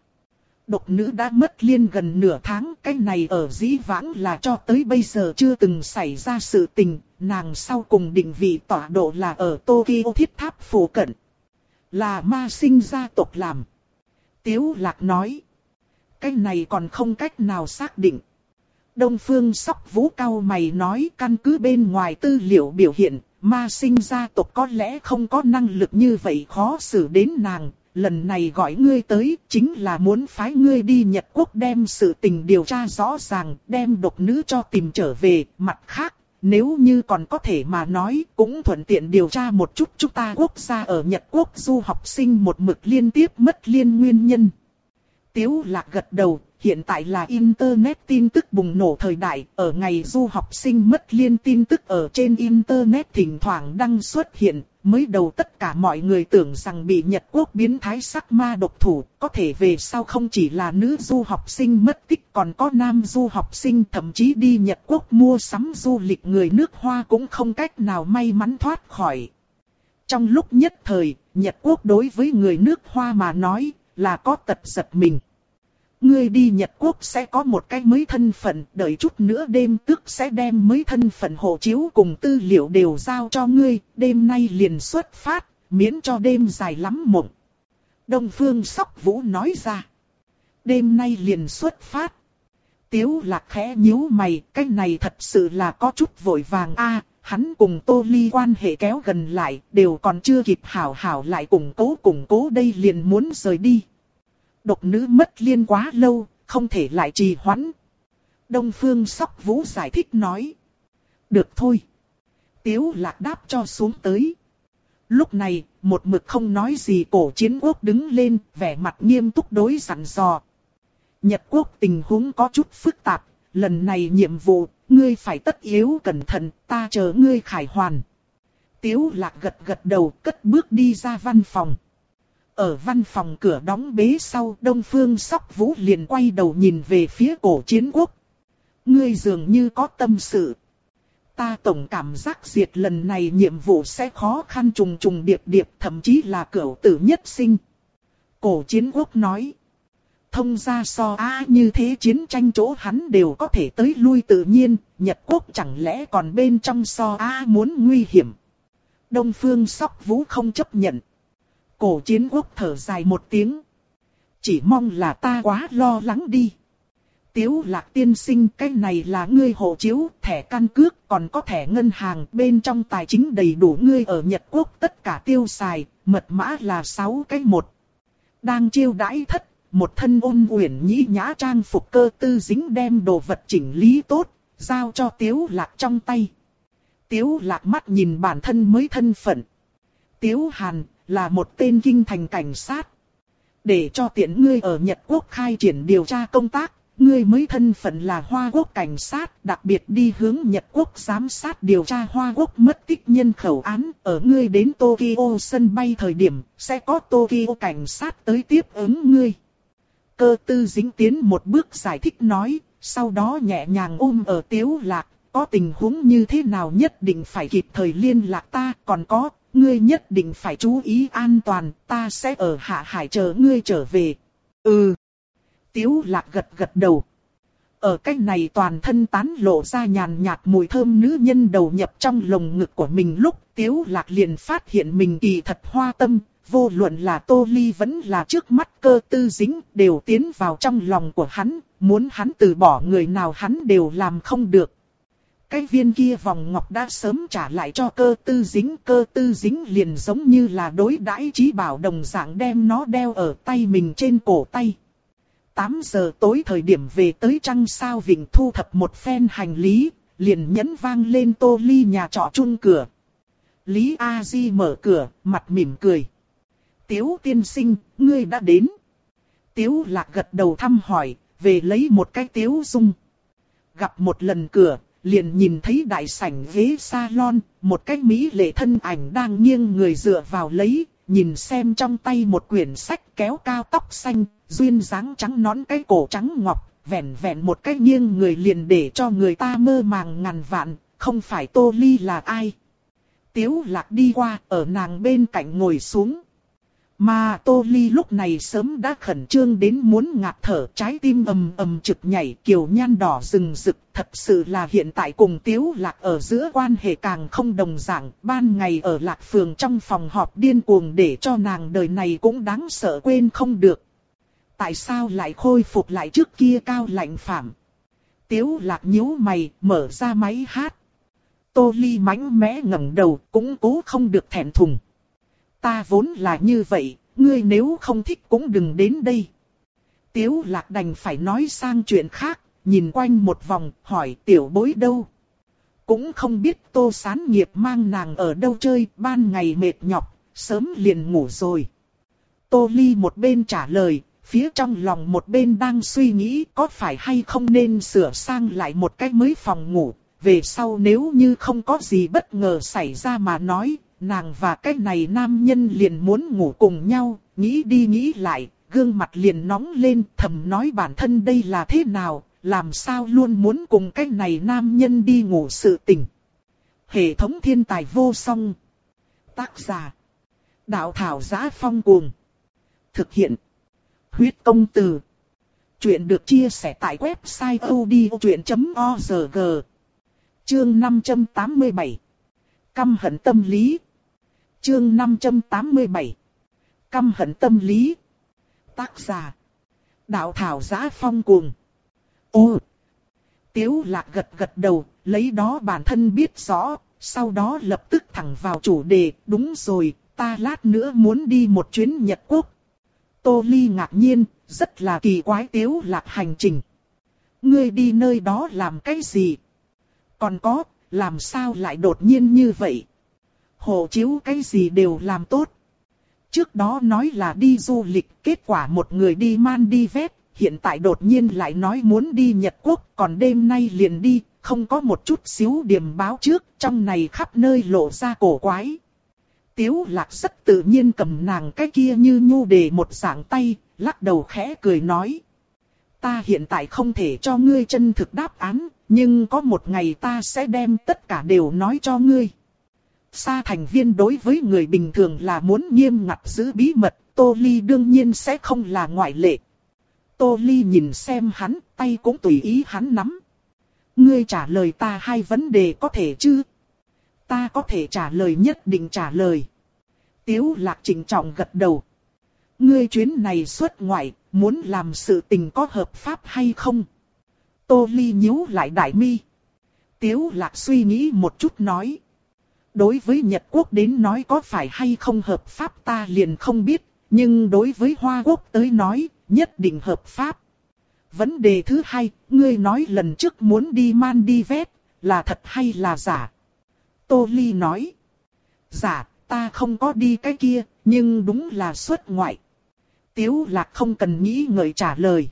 độc nữ đã mất liên gần nửa tháng, cái này ở dĩ vãng là cho tới bây giờ chưa từng xảy ra sự tình, nàng sau cùng định vị tọa độ là ở Tokyo thiết tháp phủ cận. Là ma sinh gia tộc làm. Tiếu lạc nói. Cái này còn không cách nào xác định. Đông phương sóc vũ cao mày nói căn cứ bên ngoài tư liệu biểu hiện, ma sinh gia tộc có lẽ không có năng lực như vậy khó xử đến nàng, lần này gọi ngươi tới chính là muốn phái ngươi đi Nhật Quốc đem sự tình điều tra rõ ràng, đem độc nữ cho tìm trở về, mặt khác. Nếu như còn có thể mà nói, cũng thuận tiện điều tra một chút chúng ta quốc gia ở Nhật Quốc du học sinh một mực liên tiếp mất liên nguyên nhân. Tiếu lạc gật đầu, hiện tại là Internet tin tức bùng nổ thời đại, ở ngày du học sinh mất liên tin tức ở trên Internet thỉnh thoảng đăng xuất hiện, mới đầu tất cả mọi người tưởng rằng bị Nhật Quốc biến thái sắc ma độc thủ, có thể về sau không chỉ là nữ du học sinh mất tích còn có nam du học sinh thậm chí đi Nhật Quốc mua sắm du lịch người nước Hoa cũng không cách nào may mắn thoát khỏi. Trong lúc nhất thời, Nhật Quốc đối với người nước Hoa mà nói là có tật giật mình. Ngươi đi Nhật Quốc sẽ có một cái mới thân phận, đợi chút nữa đêm tức sẽ đem mới thân phận hộ chiếu cùng tư liệu đều giao cho ngươi, đêm nay liền xuất phát, miễn cho đêm dài lắm mộng. Đông Phương Sóc Vũ nói ra. Đêm nay liền xuất phát. Tiếu lạc khẽ nhíu mày, cái này thật sự là có chút vội vàng a hắn cùng Tô Ly quan hệ kéo gần lại, đều còn chưa kịp hảo hảo lại củng cố củng cố đây liền muốn rời đi. Độc nữ mất liên quá lâu, không thể lại trì hoãn. Đông Phương Sóc Vũ giải thích nói. Được thôi. Tiếu lạc đáp cho xuống tới. Lúc này, một mực không nói gì cổ chiến quốc đứng lên, vẻ mặt nghiêm túc đối sẵn dò. Nhật quốc tình huống có chút phức tạp, lần này nhiệm vụ, ngươi phải tất yếu cẩn thận, ta chờ ngươi khải hoàn. Tiếu lạc gật gật đầu cất bước đi ra văn phòng. Ở văn phòng cửa đóng bế sau Đông Phương Sóc Vũ liền quay đầu nhìn về phía cổ chiến quốc. Ngươi dường như có tâm sự. Ta tổng cảm giác diệt lần này nhiệm vụ sẽ khó khăn trùng trùng điệp điệp thậm chí là cửu tử nhất sinh. Cổ chiến quốc nói. Thông ra so á như thế chiến tranh chỗ hắn đều có thể tới lui tự nhiên, Nhật Quốc chẳng lẽ còn bên trong so á muốn nguy hiểm. Đông Phương Sóc Vũ không chấp nhận. Cổ chiến quốc thở dài một tiếng. Chỉ mong là ta quá lo lắng đi. Tiếu lạc tiên sinh cái này là ngươi hộ chiếu, thẻ căn cước, còn có thẻ ngân hàng bên trong tài chính đầy đủ ngươi ở Nhật Quốc tất cả tiêu xài, mật mã là 6 cái một. Đang chiêu đãi thất, một thân ôn uyển nhĩ nhã trang phục cơ tư dính đem đồ vật chỉnh lý tốt, giao cho tiếu lạc trong tay. Tiếu lạc mắt nhìn bản thân mới thân phận. Tiếu hàn, là một tên kinh thành cảnh sát. Để cho tiện ngươi ở Nhật Quốc khai triển điều tra công tác, ngươi mới thân phận là Hoa Quốc cảnh sát, đặc biệt đi hướng Nhật Quốc giám sát điều tra Hoa Quốc mất tích nhân khẩu án, ở ngươi đến Tokyo sân bay thời điểm, sẽ có Tokyo cảnh sát tới tiếp ứng ngươi. Cơ tư dính tiến một bước giải thích nói, sau đó nhẹ nhàng ôm ở tiếu lạc, có tình huống như thế nào nhất định phải kịp thời liên lạc ta, còn có, ngươi nhất định phải chú ý an toàn, ta sẽ ở hạ hải chờ ngươi trở về. Ừ. Tiếu lạc gật gật đầu. Ở cách này toàn thân tán lộ ra nhàn nhạt mùi thơm nữ nhân đầu nhập trong lồng ngực của mình lúc tiếu lạc liền phát hiện mình kỳ thật hoa tâm, vô luận là tô ly vẫn là trước mắt cơ tư dính đều tiến vào trong lòng của hắn, muốn hắn từ bỏ người nào hắn đều làm không được. Cái viên kia vòng ngọc đã sớm trả lại cho cơ tư dính. Cơ tư dính liền giống như là đối đãi trí bảo đồng dạng đem nó đeo ở tay mình trên cổ tay. 8 giờ tối thời điểm về tới trăng sao vịnh thu thập một phen hành lý, liền nhấn vang lên tô ly nhà trọ chung cửa. Lý A Di mở cửa, mặt mỉm cười. Tiếu tiên sinh, ngươi đã đến. Tiếu lạc gật đầu thăm hỏi, về lấy một cái tiếu dung. Gặp một lần cửa, liền nhìn thấy đại sảnh ghế salon, một cái mỹ lệ thân ảnh đang nghiêng người dựa vào lấy, nhìn xem trong tay một quyển sách kéo cao tóc xanh, duyên dáng trắng nón cái cổ trắng ngọc, vẹn vẹn một cái nghiêng người liền để cho người ta mơ màng ngàn vạn, không phải Tô Ly là ai. Tiếu lạc đi qua, ở nàng bên cạnh ngồi xuống. Mà Tô Ly lúc này sớm đã khẩn trương đến muốn ngạt thở, trái tim ầm ầm trực nhảy kiều nhan đỏ rừng rực. Thật sự là hiện tại cùng Tiếu Lạc ở giữa quan hệ càng không đồng dạng. Ban ngày ở Lạc Phường trong phòng họp điên cuồng để cho nàng đời này cũng đáng sợ quên không được. Tại sao lại khôi phục lại trước kia cao lạnh phạm? Tiếu Lạc nhíu mày, mở ra máy hát. Tô Ly mánh mẽ ngẩng đầu, cũng cố không được thẹn thùng. Ta vốn là như vậy, ngươi nếu không thích cũng đừng đến đây. Tiếu lạc đành phải nói sang chuyện khác, nhìn quanh một vòng, hỏi tiểu bối đâu. Cũng không biết tô sán nghiệp mang nàng ở đâu chơi, ban ngày mệt nhọc, sớm liền ngủ rồi. Tô ly một bên trả lời, phía trong lòng một bên đang suy nghĩ có phải hay không nên sửa sang lại một cái mới phòng ngủ. Về sau nếu như không có gì bất ngờ xảy ra mà nói, nàng và cái này nam nhân liền muốn ngủ cùng nhau, nghĩ đi nghĩ lại, gương mặt liền nóng lên thầm nói bản thân đây là thế nào, làm sao luôn muốn cùng cái này nam nhân đi ngủ sự tình. Hệ thống thiên tài vô song. Tác giả. Đạo thảo giá phong cuồng. Thực hiện. Huyết công từ. Chuyện được chia sẻ tại website odchuyện.org. Chương 587. Căm hận tâm lý. Chương 587. Căm hận tâm lý. Tác giả. Đạo thảo giá phong cuồng. Ô. Tiếu lạc gật gật đầu, lấy đó bản thân biết rõ, sau đó lập tức thẳng vào chủ đề, đúng rồi, ta lát nữa muốn đi một chuyến Nhật Quốc. Tô Ly ngạc nhiên, rất là kỳ quái tiếu lạc hành trình. Ngươi đi nơi đó làm cái gì? Còn có, làm sao lại đột nhiên như vậy? Hộ chiếu cái gì đều làm tốt. Trước đó nói là đi du lịch, kết quả một người đi man đi vét, hiện tại đột nhiên lại nói muốn đi Nhật Quốc, còn đêm nay liền đi, không có một chút xíu điểm báo trước, trong này khắp nơi lộ ra cổ quái. Tiếu lạc rất tự nhiên cầm nàng cái kia như nhu đề một dạng tay, lắc đầu khẽ cười nói. Ta hiện tại không thể cho ngươi chân thực đáp án, nhưng có một ngày ta sẽ đem tất cả đều nói cho ngươi. Sa thành viên đối với người bình thường là muốn nghiêm ngặt giữ bí mật, Tô Ly đương nhiên sẽ không là ngoại lệ. Tô Ly nhìn xem hắn, tay cũng tùy ý hắn nắm. Ngươi trả lời ta hai vấn đề có thể chứ? Ta có thể trả lời nhất định trả lời. Tiếu lạc chỉnh trọng gật đầu. Ngươi chuyến này xuất ngoại, muốn làm sự tình có hợp pháp hay không? Tô Ly nhíu lại đại mi. Tiếu lạc suy nghĩ một chút nói. Đối với Nhật Quốc đến nói có phải hay không hợp pháp ta liền không biết, nhưng đối với Hoa Quốc tới nói, nhất định hợp pháp. Vấn đề thứ hai, ngươi nói lần trước muốn đi man đi vét, là thật hay là giả? Tô Ly nói. Giả, ta không có đi cái kia, nhưng đúng là xuất ngoại. Tiếu lạc không cần nghĩ ngợi trả lời.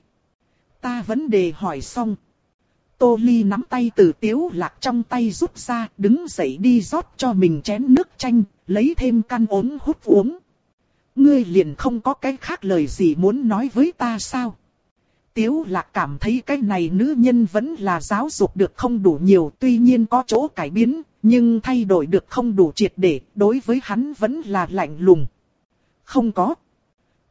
Ta vấn đề hỏi xong. Tô Ly nắm tay từ tiếu lạc trong tay rút ra, đứng dậy đi rót cho mình chén nước chanh, lấy thêm căn ốm hút uống. Ngươi liền không có cái khác lời gì muốn nói với ta sao? Tiếu lạc cảm thấy cái này nữ nhân vẫn là giáo dục được không đủ nhiều, tuy nhiên có chỗ cải biến, nhưng thay đổi được không đủ triệt để, đối với hắn vẫn là lạnh lùng. Không có.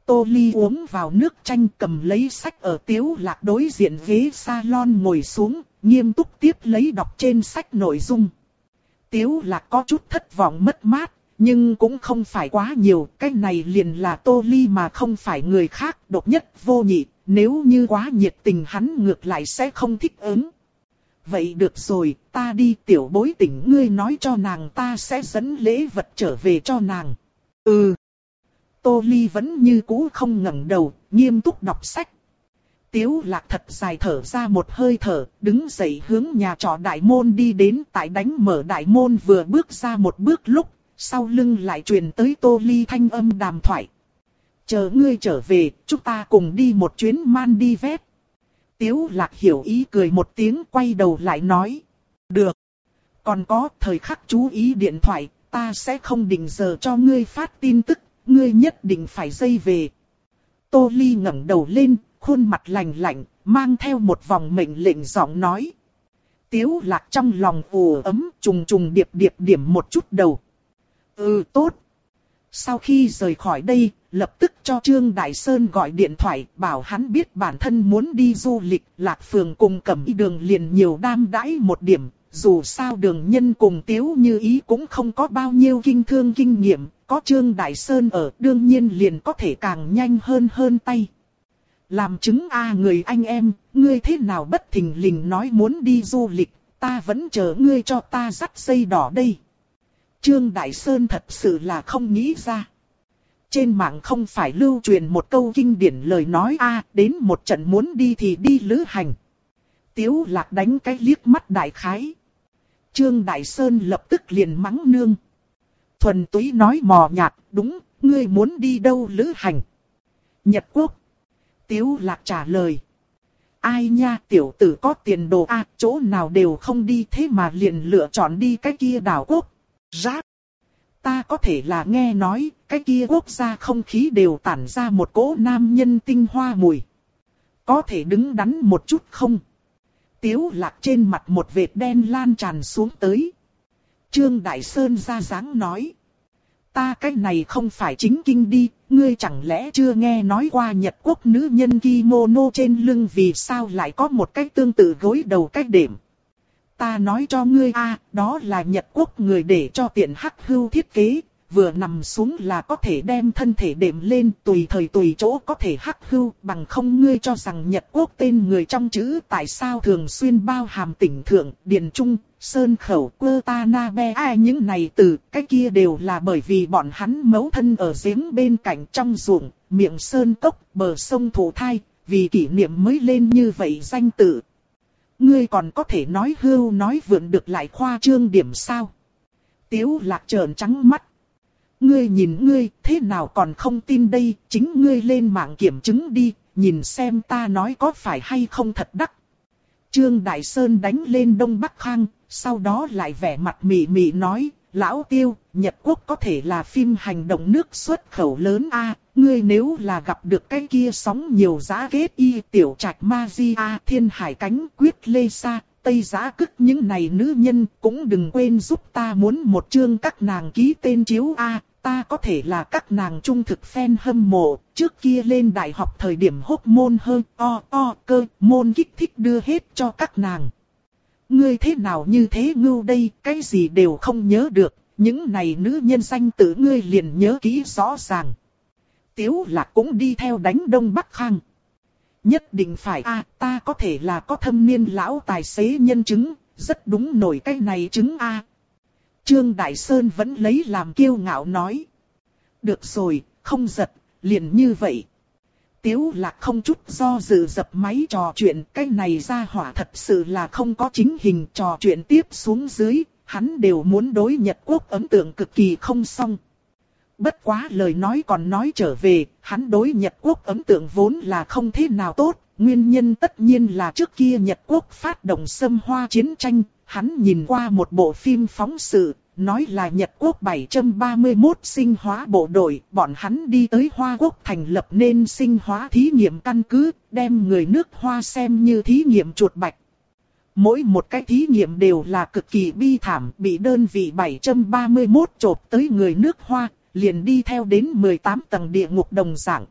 Tô Ly uống vào nước chanh cầm lấy sách ở tiếu lạc đối diện ghế salon ngồi xuống, nghiêm túc tiếp lấy đọc trên sách nội dung. Tiếu lạc có chút thất vọng mất mát, nhưng cũng không phải quá nhiều, cái này liền là Tô Ly mà không phải người khác, độc nhất vô nhị, nếu như quá nhiệt tình hắn ngược lại sẽ không thích ứng. Vậy được rồi, ta đi tiểu bối tỉnh ngươi nói cho nàng ta sẽ dẫn lễ vật trở về cho nàng. Ừ. Tô Ly vẫn như cũ không ngẩng đầu, nghiêm túc đọc sách. Tiếu lạc thật dài thở ra một hơi thở, đứng dậy hướng nhà trọ đại môn đi đến tại đánh mở đại môn vừa bước ra một bước lúc, sau lưng lại truyền tới Tô Ly thanh âm đàm thoại. Chờ ngươi trở về, chúng ta cùng đi một chuyến man đi vét. Tiếu lạc hiểu ý cười một tiếng quay đầu lại nói. Được. Còn có thời khắc chú ý điện thoại, ta sẽ không định giờ cho ngươi phát tin tức, ngươi nhất định phải dây về. Tô Ly ngẩng đầu lên, khuôn mặt lạnh lạnh, mang theo một vòng mệnh lệnh giọng nói. Tiếu lạc trong lòng ù ấm, trùng trùng điệp điệp điểm một chút đầu. Ừ tốt. Sau khi rời khỏi đây, lập tức cho Trương Đại Sơn gọi điện thoại bảo hắn biết bản thân muốn đi du lịch, Lạc Phường cùng cầm y đường liền nhiều đam đãi một điểm, dù sao đường nhân cùng tiếu như ý cũng không có bao nhiêu kinh thương kinh nghiệm, có Trương Đại Sơn ở đương nhiên liền có thể càng nhanh hơn hơn tay. Làm chứng a người anh em, ngươi thế nào bất thình lình nói muốn đi du lịch, ta vẫn chờ ngươi cho ta dắt dây đỏ đây. Trương Đại Sơn thật sự là không nghĩ ra. Trên mạng không phải lưu truyền một câu kinh điển lời nói a đến một trận muốn đi thì đi lữ hành. Tiếu lạc đánh cái liếc mắt đại khái. Trương Đại Sơn lập tức liền mắng nương. Thuần túy nói mò nhạt, đúng, ngươi muốn đi đâu lữ hành. Nhật Quốc. Tiếu lạc trả lời. Ai nha tiểu tử có tiền đồ a chỗ nào đều không đi thế mà liền lựa chọn đi cái kia đảo quốc. Rác. Ta có thể là nghe nói, cái kia quốc gia không khí đều tản ra một cỗ nam nhân tinh hoa mùi. Có thể đứng đắn một chút không? Tiếu lạc trên mặt một vệt đen lan tràn xuống tới. Trương Đại Sơn ra dáng nói. Ta cái này không phải chính kinh đi, ngươi chẳng lẽ chưa nghe nói qua Nhật Quốc nữ nhân kimono trên lưng vì sao lại có một cái tương tự gối đầu cách điểm. Ta nói cho ngươi a, đó là Nhật Quốc người để cho tiện hắc hưu thiết kế, vừa nằm xuống là có thể đem thân thể đệm lên tùy thời tùy chỗ có thể hắc hưu bằng không ngươi cho rằng Nhật Quốc tên người trong chữ tại sao thường xuyên bao hàm tỉnh thượng, điền trung, sơn khẩu, quơ ta na be ai những này từ cái kia đều là bởi vì bọn hắn mấu thân ở giếng bên cạnh trong ruộng, miệng sơn cốc, bờ sông thủ thai, vì kỷ niệm mới lên như vậy danh tự. Ngươi còn có thể nói hưu nói vượn được lại khoa trương điểm sao? Tiếu lạc trợn trắng mắt. Ngươi nhìn ngươi, thế nào còn không tin đây, chính ngươi lên mạng kiểm chứng đi, nhìn xem ta nói có phải hay không thật đắc. Trương Đại Sơn đánh lên Đông Bắc Khang, sau đó lại vẻ mặt mị mị nói, Lão Tiêu, Nhật Quốc có thể là phim hành động nước xuất khẩu lớn a ngươi nếu là gặp được cái kia sóng nhiều giá kết y tiểu trạch ma di a thiên hải cánh quyết lê sa, tây giá cức những này nữ nhân cũng đừng quên giúp ta muốn một chương các nàng ký tên chiếu a ta có thể là các nàng trung thực fan hâm mộ, trước kia lên đại học thời điểm hốt môn hơi o o cơ, môn kích thích đưa hết cho các nàng. Ngươi thế nào như thế ngưu đây, cái gì đều không nhớ được, những này nữ nhân danh tử ngươi liền nhớ kỹ rõ ràng. Tiếu lạc cũng đi theo đánh đông bắc khang. Nhất định phải a ta có thể là có thâm niên lão tài xế nhân chứng, rất đúng nổi cái này chứng a Trương Đại Sơn vẫn lấy làm kiêu ngạo nói. Được rồi, không giật, liền như vậy. Tiếu lạc không chút do dự dập máy trò chuyện, cái này ra hỏa thật sự là không có chính hình trò chuyện tiếp xuống dưới, hắn đều muốn đối Nhật Quốc ấn tượng cực kỳ không xong. Bất quá lời nói còn nói trở về, hắn đối Nhật Quốc ấn tượng vốn là không thế nào tốt, nguyên nhân tất nhiên là trước kia Nhật Quốc phát động xâm hoa chiến tranh, hắn nhìn qua một bộ phim phóng sự, nói là Nhật Quốc 731 sinh hóa bộ đội, bọn hắn đi tới Hoa Quốc thành lập nên sinh hóa thí nghiệm căn cứ, đem người nước Hoa xem như thí nghiệm chuột bạch. Mỗi một cái thí nghiệm đều là cực kỳ bi thảm, bị đơn vị 731 chộp tới người nước Hoa, liền đi theo đến 18 tầng địa ngục đồng dạng.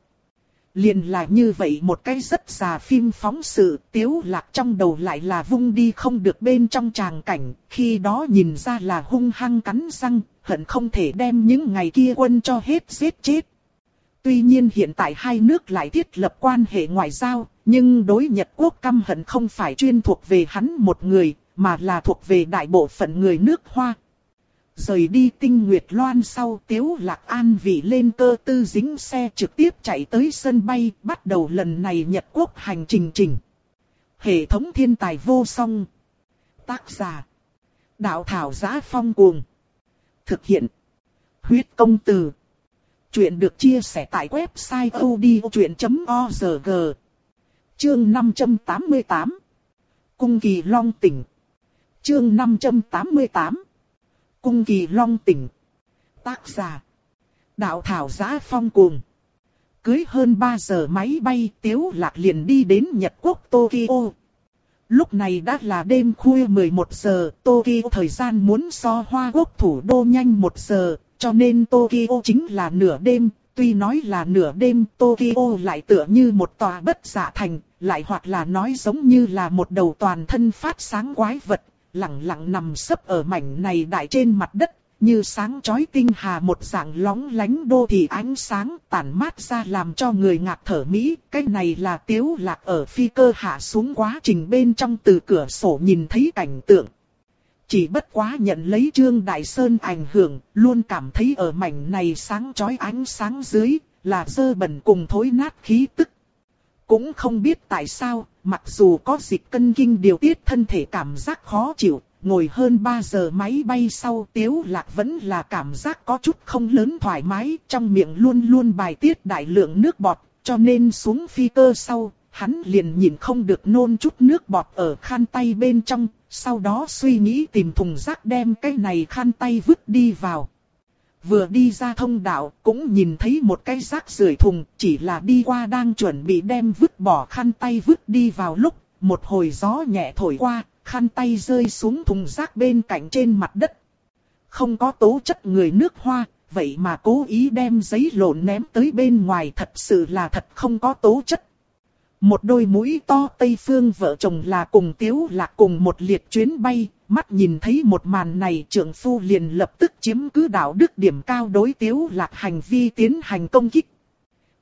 Liền là như vậy một cái rất già phim phóng sự, tiếu lạc trong đầu lại là vung đi không được bên trong tràng cảnh, khi đó nhìn ra là hung hăng cắn răng, hận không thể đem những ngày kia quân cho hết giết chết. Tuy nhiên hiện tại hai nước lại thiết lập quan hệ ngoại giao, nhưng đối Nhật Quốc căm hận không phải chuyên thuộc về hắn một người, mà là thuộc về đại bộ phận người nước Hoa, Rời đi tinh nguyệt loan sau tiếu lạc an vị lên cơ tư dính xe trực tiếp chạy tới sân bay, bắt đầu lần này Nhật Quốc hành trình trình. Hệ thống thiên tài vô song. Tác giả. Đạo thảo giá phong cuồng. Thực hiện. Huyết công từ. Chuyện được chia sẻ tại website odchuyện.org. Chương 588. Cung kỳ long tỉnh. Chương 588 cung kỳ long tỉnh. Tác giả. Đạo thảo giá phong cuồng. Cưới hơn 3 giờ máy bay tiếu lạc liền đi đến Nhật Quốc Tokyo. Lúc này đã là đêm khuya 11 giờ, Tokyo thời gian muốn so hoa quốc thủ đô nhanh 1 giờ, cho nên Tokyo chính là nửa đêm, tuy nói là nửa đêm Tokyo lại tựa như một tòa bất giả thành, lại hoặc là nói giống như là một đầu toàn thân phát sáng quái vật, lặng lặng nằm sấp ở mảnh này đại trên mặt đất, như sáng chói tinh hà một dạng lóng lánh đô thị ánh sáng tản mát ra làm cho người ngạc thở mỹ. Cái này là tiếu lạc ở phi cơ hạ xuống quá trình bên trong từ cửa sổ nhìn thấy cảnh tượng. Chỉ bất quá nhận lấy Trương Đại Sơn ảnh hưởng, luôn cảm thấy ở mảnh này sáng chói ánh sáng dưới, là dơ bẩn cùng thối nát khí tức. Cũng không biết tại sao, mặc dù có dịch cân kinh điều tiết thân thể cảm giác khó chịu, ngồi hơn 3 giờ máy bay sau tiếu lạc vẫn là cảm giác có chút không lớn thoải mái, trong miệng luôn luôn bài tiết đại lượng nước bọt, cho nên xuống phi cơ sau, hắn liền nhìn không được nôn chút nước bọt ở khăn tay bên trong, sau đó suy nghĩ tìm thùng rác đem cái này khăn tay vứt đi vào. Vừa đi ra thông đạo cũng nhìn thấy một cái rác rưởi thùng, chỉ là đi qua đang chuẩn bị đem vứt bỏ khăn tay vứt đi vào lúc, một hồi gió nhẹ thổi qua, khăn tay rơi xuống thùng rác bên cạnh trên mặt đất. Không có tố chất người nước hoa, vậy mà cố ý đem giấy lộn ném tới bên ngoài thật sự là thật không có tố chất. Một đôi mũi to Tây Phương vợ chồng là cùng Tiếu Lạc cùng một liệt chuyến bay, mắt nhìn thấy một màn này trưởng phu liền lập tức chiếm cứ đạo đức điểm cao đối Tiếu Lạc hành vi tiến hành công kích.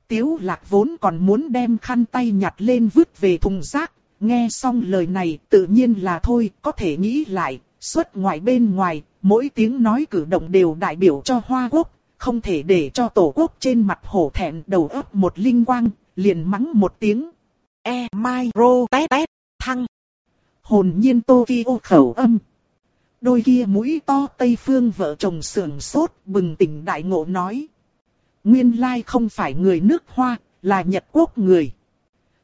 Tiếu Lạc vốn còn muốn đem khăn tay nhặt lên vứt về thùng rác, nghe xong lời này tự nhiên là thôi, có thể nghĩ lại, xuất ngoại bên ngoài, mỗi tiếng nói cử động đều đại biểu cho Hoa Quốc, không thể để cho Tổ quốc trên mặt hổ thẹn đầu ấp một linh quang, liền mắng một tiếng. E mai rô tét tét, thăng. Hồn nhiên Tokyo khẩu âm. Đôi kia mũi to Tây Phương vợ chồng sườn sốt bừng tỉnh đại ngộ nói. Nguyên lai không phải người nước Hoa, là Nhật Quốc người.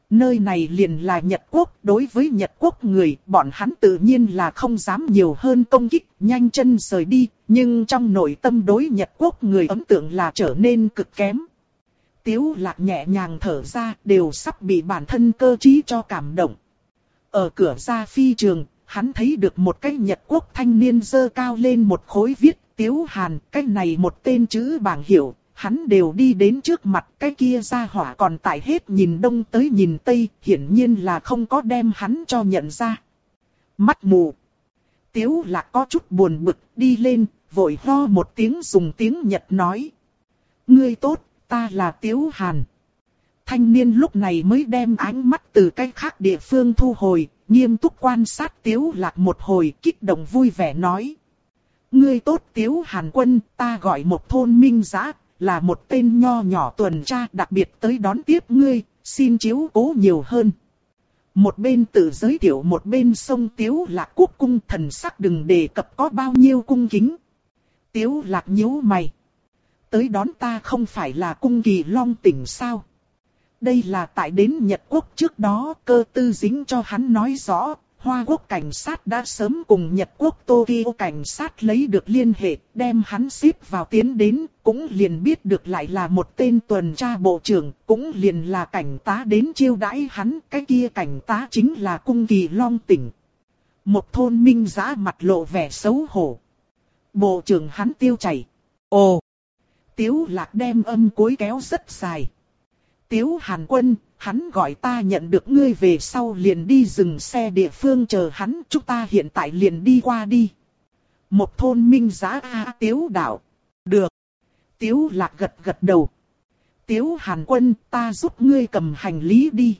Nơi này liền là Nhật Quốc, đối với Nhật Quốc người, bọn hắn tự nhiên là không dám nhiều hơn công kích, nhanh chân rời đi, nhưng trong nội tâm đối Nhật Quốc người ấn tượng là trở nên cực kém. Tiếu lạc nhẹ nhàng thở ra, đều sắp bị bản thân cơ trí cho cảm động. Ở cửa ra phi trường, hắn thấy được một cái Nhật Quốc thanh niên dơ cao lên một khối viết, Tiếu Hàn, cái này một tên chữ bảng hiệu, hắn đều đi đến trước mặt cái kia ra hỏa còn tại hết nhìn đông tới nhìn tây, hiển nhiên là không có đem hắn cho nhận ra. Mắt mù. Tiếu là có chút buồn bực, đi lên, vội ho một tiếng dùng tiếng Nhật nói. Ngươi tốt, ta là Tiếu Hàn. Thanh niên lúc này mới đem ánh mắt từ cái khác địa phương thu hồi, nghiêm túc quan sát Tiếu Lạc một hồi kích động vui vẻ nói. Ngươi tốt Tiếu Hàn quân, ta gọi một thôn minh giã, là một tên nho nhỏ tuần tra đặc biệt tới đón tiếp ngươi, xin chiếu cố nhiều hơn. Một bên tự giới thiệu một bên sông Tiếu Lạc quốc cung thần sắc đừng đề cập có bao nhiêu cung kính. Tiếu Lạc nhíu mày. Tới đón ta không phải là cung kỳ long tỉnh sao? Đây là tại đến Nhật Quốc trước đó cơ tư dính cho hắn nói rõ, Hoa quốc cảnh sát đã sớm cùng Nhật quốc Tokyo cảnh sát lấy được liên hệ, đem hắn ship vào tiến đến, cũng liền biết được lại là một tên tuần tra bộ trưởng, cũng liền là cảnh tá đến chiêu đãi hắn, cái kia cảnh tá chính là cung kỳ long tỉnh. Một thôn minh giã mặt lộ vẻ xấu hổ. Bộ trưởng hắn tiêu chảy. Ồ! Tiếu lạc đem âm cuối kéo rất dài. Tiếu Hàn Quân, hắn gọi ta nhận được ngươi về sau liền đi dừng xe địa phương chờ hắn, chúng ta hiện tại liền đi qua đi. Một thôn minh giá A Tiếu đạo. Được. Tiếu Lạc gật gật đầu. Tiếu Hàn Quân, ta giúp ngươi cầm hành lý đi.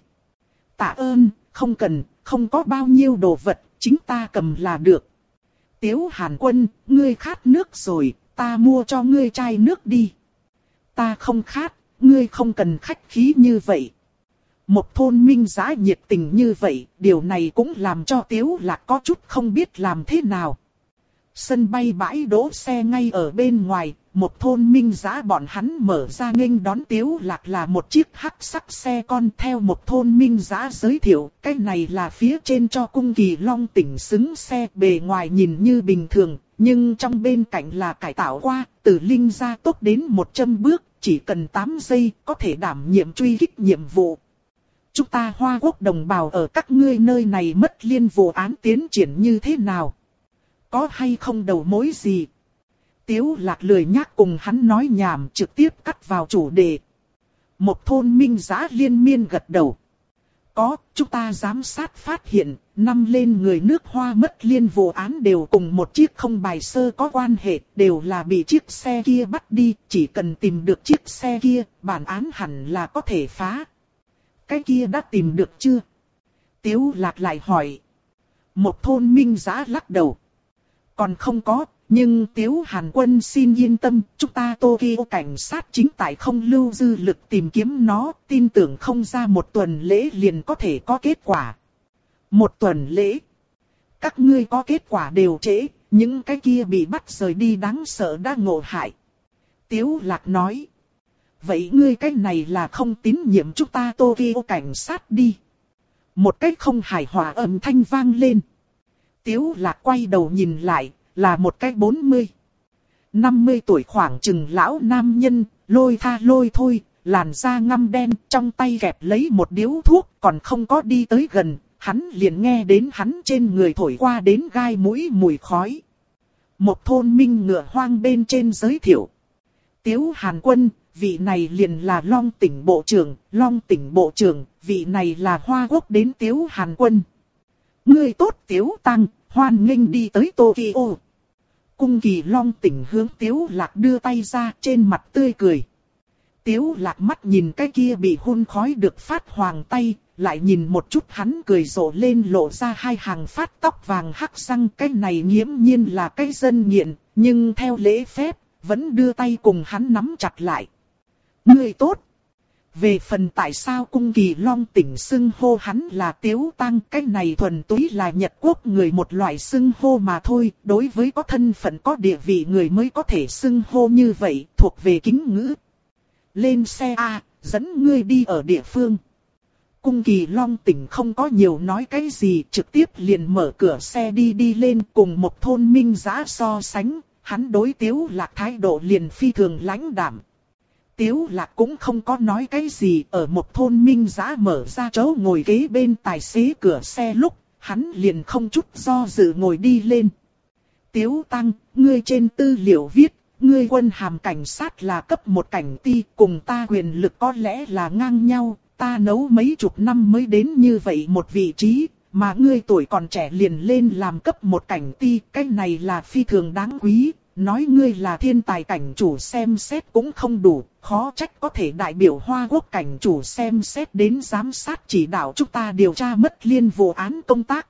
Tạ ơn, không cần, không có bao nhiêu đồ vật, chính ta cầm là được. Tiếu Hàn Quân, ngươi khát nước rồi, ta mua cho ngươi chai nước đi. Ta không khát, ngươi không cần khách khí như vậy. Một thôn minh giá nhiệt tình như vậy, điều này cũng làm cho Tiếu Lạc có chút không biết làm thế nào. Sân bay bãi đỗ xe ngay ở bên ngoài, một thôn minh giá bọn hắn mở ra nghênh đón Tiếu Lạc là một chiếc hắc sắc xe con theo một thôn minh giá giới thiệu, cái này là phía trên cho cung kỳ long tỉnh xứng xe bề ngoài nhìn như bình thường, nhưng trong bên cạnh là cải tạo qua, từ linh gia tốt đến 100 bước, chỉ cần 8 giây có thể đảm nhiệm truy kích nhiệm vụ. Chúng ta Hoa Quốc đồng bào ở các ngươi nơi này mất liên vụ án tiến triển như thế nào? Có hay không đầu mối gì? Tiếu lạc lười nhắc cùng hắn nói nhảm trực tiếp cắt vào chủ đề. Một thôn minh giá liên miên gật đầu. Có, chúng ta giám sát phát hiện, năm lên người nước hoa mất liên vụ án đều cùng một chiếc không bài sơ có quan hệ, đều là bị chiếc xe kia bắt đi, chỉ cần tìm được chiếc xe kia, bản án hẳn là có thể phá. Cái kia đã tìm được chưa? Tiếu lạc lại hỏi. Một thôn minh giã lắc đầu. Còn không có, nhưng Tiếu Hàn Quân xin yên tâm, chúng ta Tokyo cảnh sát chính tại không lưu dư lực tìm kiếm nó, tin tưởng không ra một tuần lễ liền có thể có kết quả. Một tuần lễ, các ngươi có kết quả đều trễ, những cái kia bị bắt rời đi đáng sợ đã ngộ hại. Tiếu Lạc nói, vậy ngươi cái này là không tín nhiệm chúng ta Tokyo cảnh sát đi. Một cách không hài hòa âm thanh vang lên. Tiếu lạc quay đầu nhìn lại, là một cái 40. 50 tuổi khoảng chừng lão nam nhân, lôi tha lôi thôi, làn da ngăm đen, trong tay kẹp lấy một điếu thuốc, còn không có đi tới gần, hắn liền nghe đến hắn trên người thổi qua đến gai mũi mùi khói. Một thôn minh ngựa hoang bên trên giới thiệu. Tiếu Hàn Quân, vị này liền là Long tỉnh Bộ trưởng, Long tỉnh Bộ trưởng, vị này là Hoa Quốc đến Tiếu Hàn Quân. Người tốt Tiếu Tăng, hoan nghênh đi tới Tokyo. Cung kỳ Long tỉnh hướng Tiếu Lạc đưa tay ra trên mặt tươi cười. Tiếu Lạc mắt nhìn cái kia bị hôn khói được phát hoàng tay, lại nhìn một chút hắn cười rộ lên lộ ra hai hàng phát tóc vàng hắc răng cái này nghiễm nhiên là cái dân nghiện, nhưng theo lễ phép, vẫn đưa tay cùng hắn nắm chặt lại. Người tốt! Về phần tại sao cung kỳ long tỉnh xưng hô hắn là tiếu tăng cái này thuần túy là Nhật Quốc người một loại xưng hô mà thôi, đối với có thân phận có địa vị người mới có thể xưng hô như vậy, thuộc về kính ngữ. Lên xe A, dẫn ngươi đi ở địa phương. Cung kỳ long tỉnh không có nhiều nói cái gì, trực tiếp liền mở cửa xe đi đi lên cùng một thôn minh giã so sánh, hắn đối tiếu lạc thái độ liền phi thường lãnh đạm. Tiếu lạc cũng không có nói cái gì ở một thôn minh giã mở ra chỗ ngồi ghế bên tài xế cửa xe lúc, hắn liền không chút do dự ngồi đi lên. Tiếu tăng, ngươi trên tư liệu viết, ngươi quân hàm cảnh sát là cấp một cảnh ti, cùng ta quyền lực có lẽ là ngang nhau, ta nấu mấy chục năm mới đến như vậy một vị trí, mà ngươi tuổi còn trẻ liền lên làm cấp một cảnh ti, cái này là phi thường đáng quý, nói ngươi là thiên tài cảnh chủ xem xét cũng không đủ, khó trách có thể đại biểu Hoa Quốc cảnh chủ xem xét đến giám sát chỉ đạo chúng ta điều tra mất liên vụ án công tác.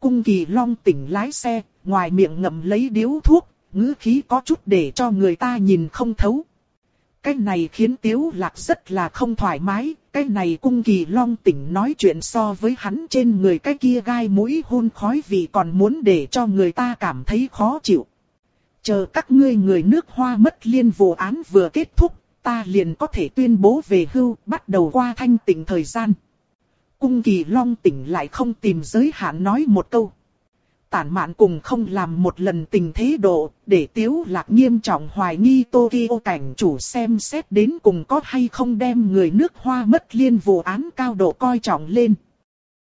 Cung kỳ long tỉnh lái xe, ngoài miệng ngậm lấy điếu thuốc, ngữ khí có chút để cho người ta nhìn không thấu. Cái này khiến Tiếu Lạc rất là không thoải mái, cái này cung kỳ long tỉnh nói chuyện so với hắn trên người cái kia gai mũi hôn khói vì còn muốn để cho người ta cảm thấy khó chịu. Chờ các ngươi người nước hoa mất liên vụ án vừa kết thúc, ta liền có thể tuyên bố về hưu, bắt đầu qua thanh tỉnh thời gian. Cung kỳ long tỉnh lại không tìm giới hạn nói một câu tản mạn cùng không làm một lần tình thế độ, để tiếu lạc nghiêm trọng hoài nghi Tokyo cảnh chủ xem xét đến cùng có hay không đem người nước hoa mất liên vụ án cao độ coi trọng lên.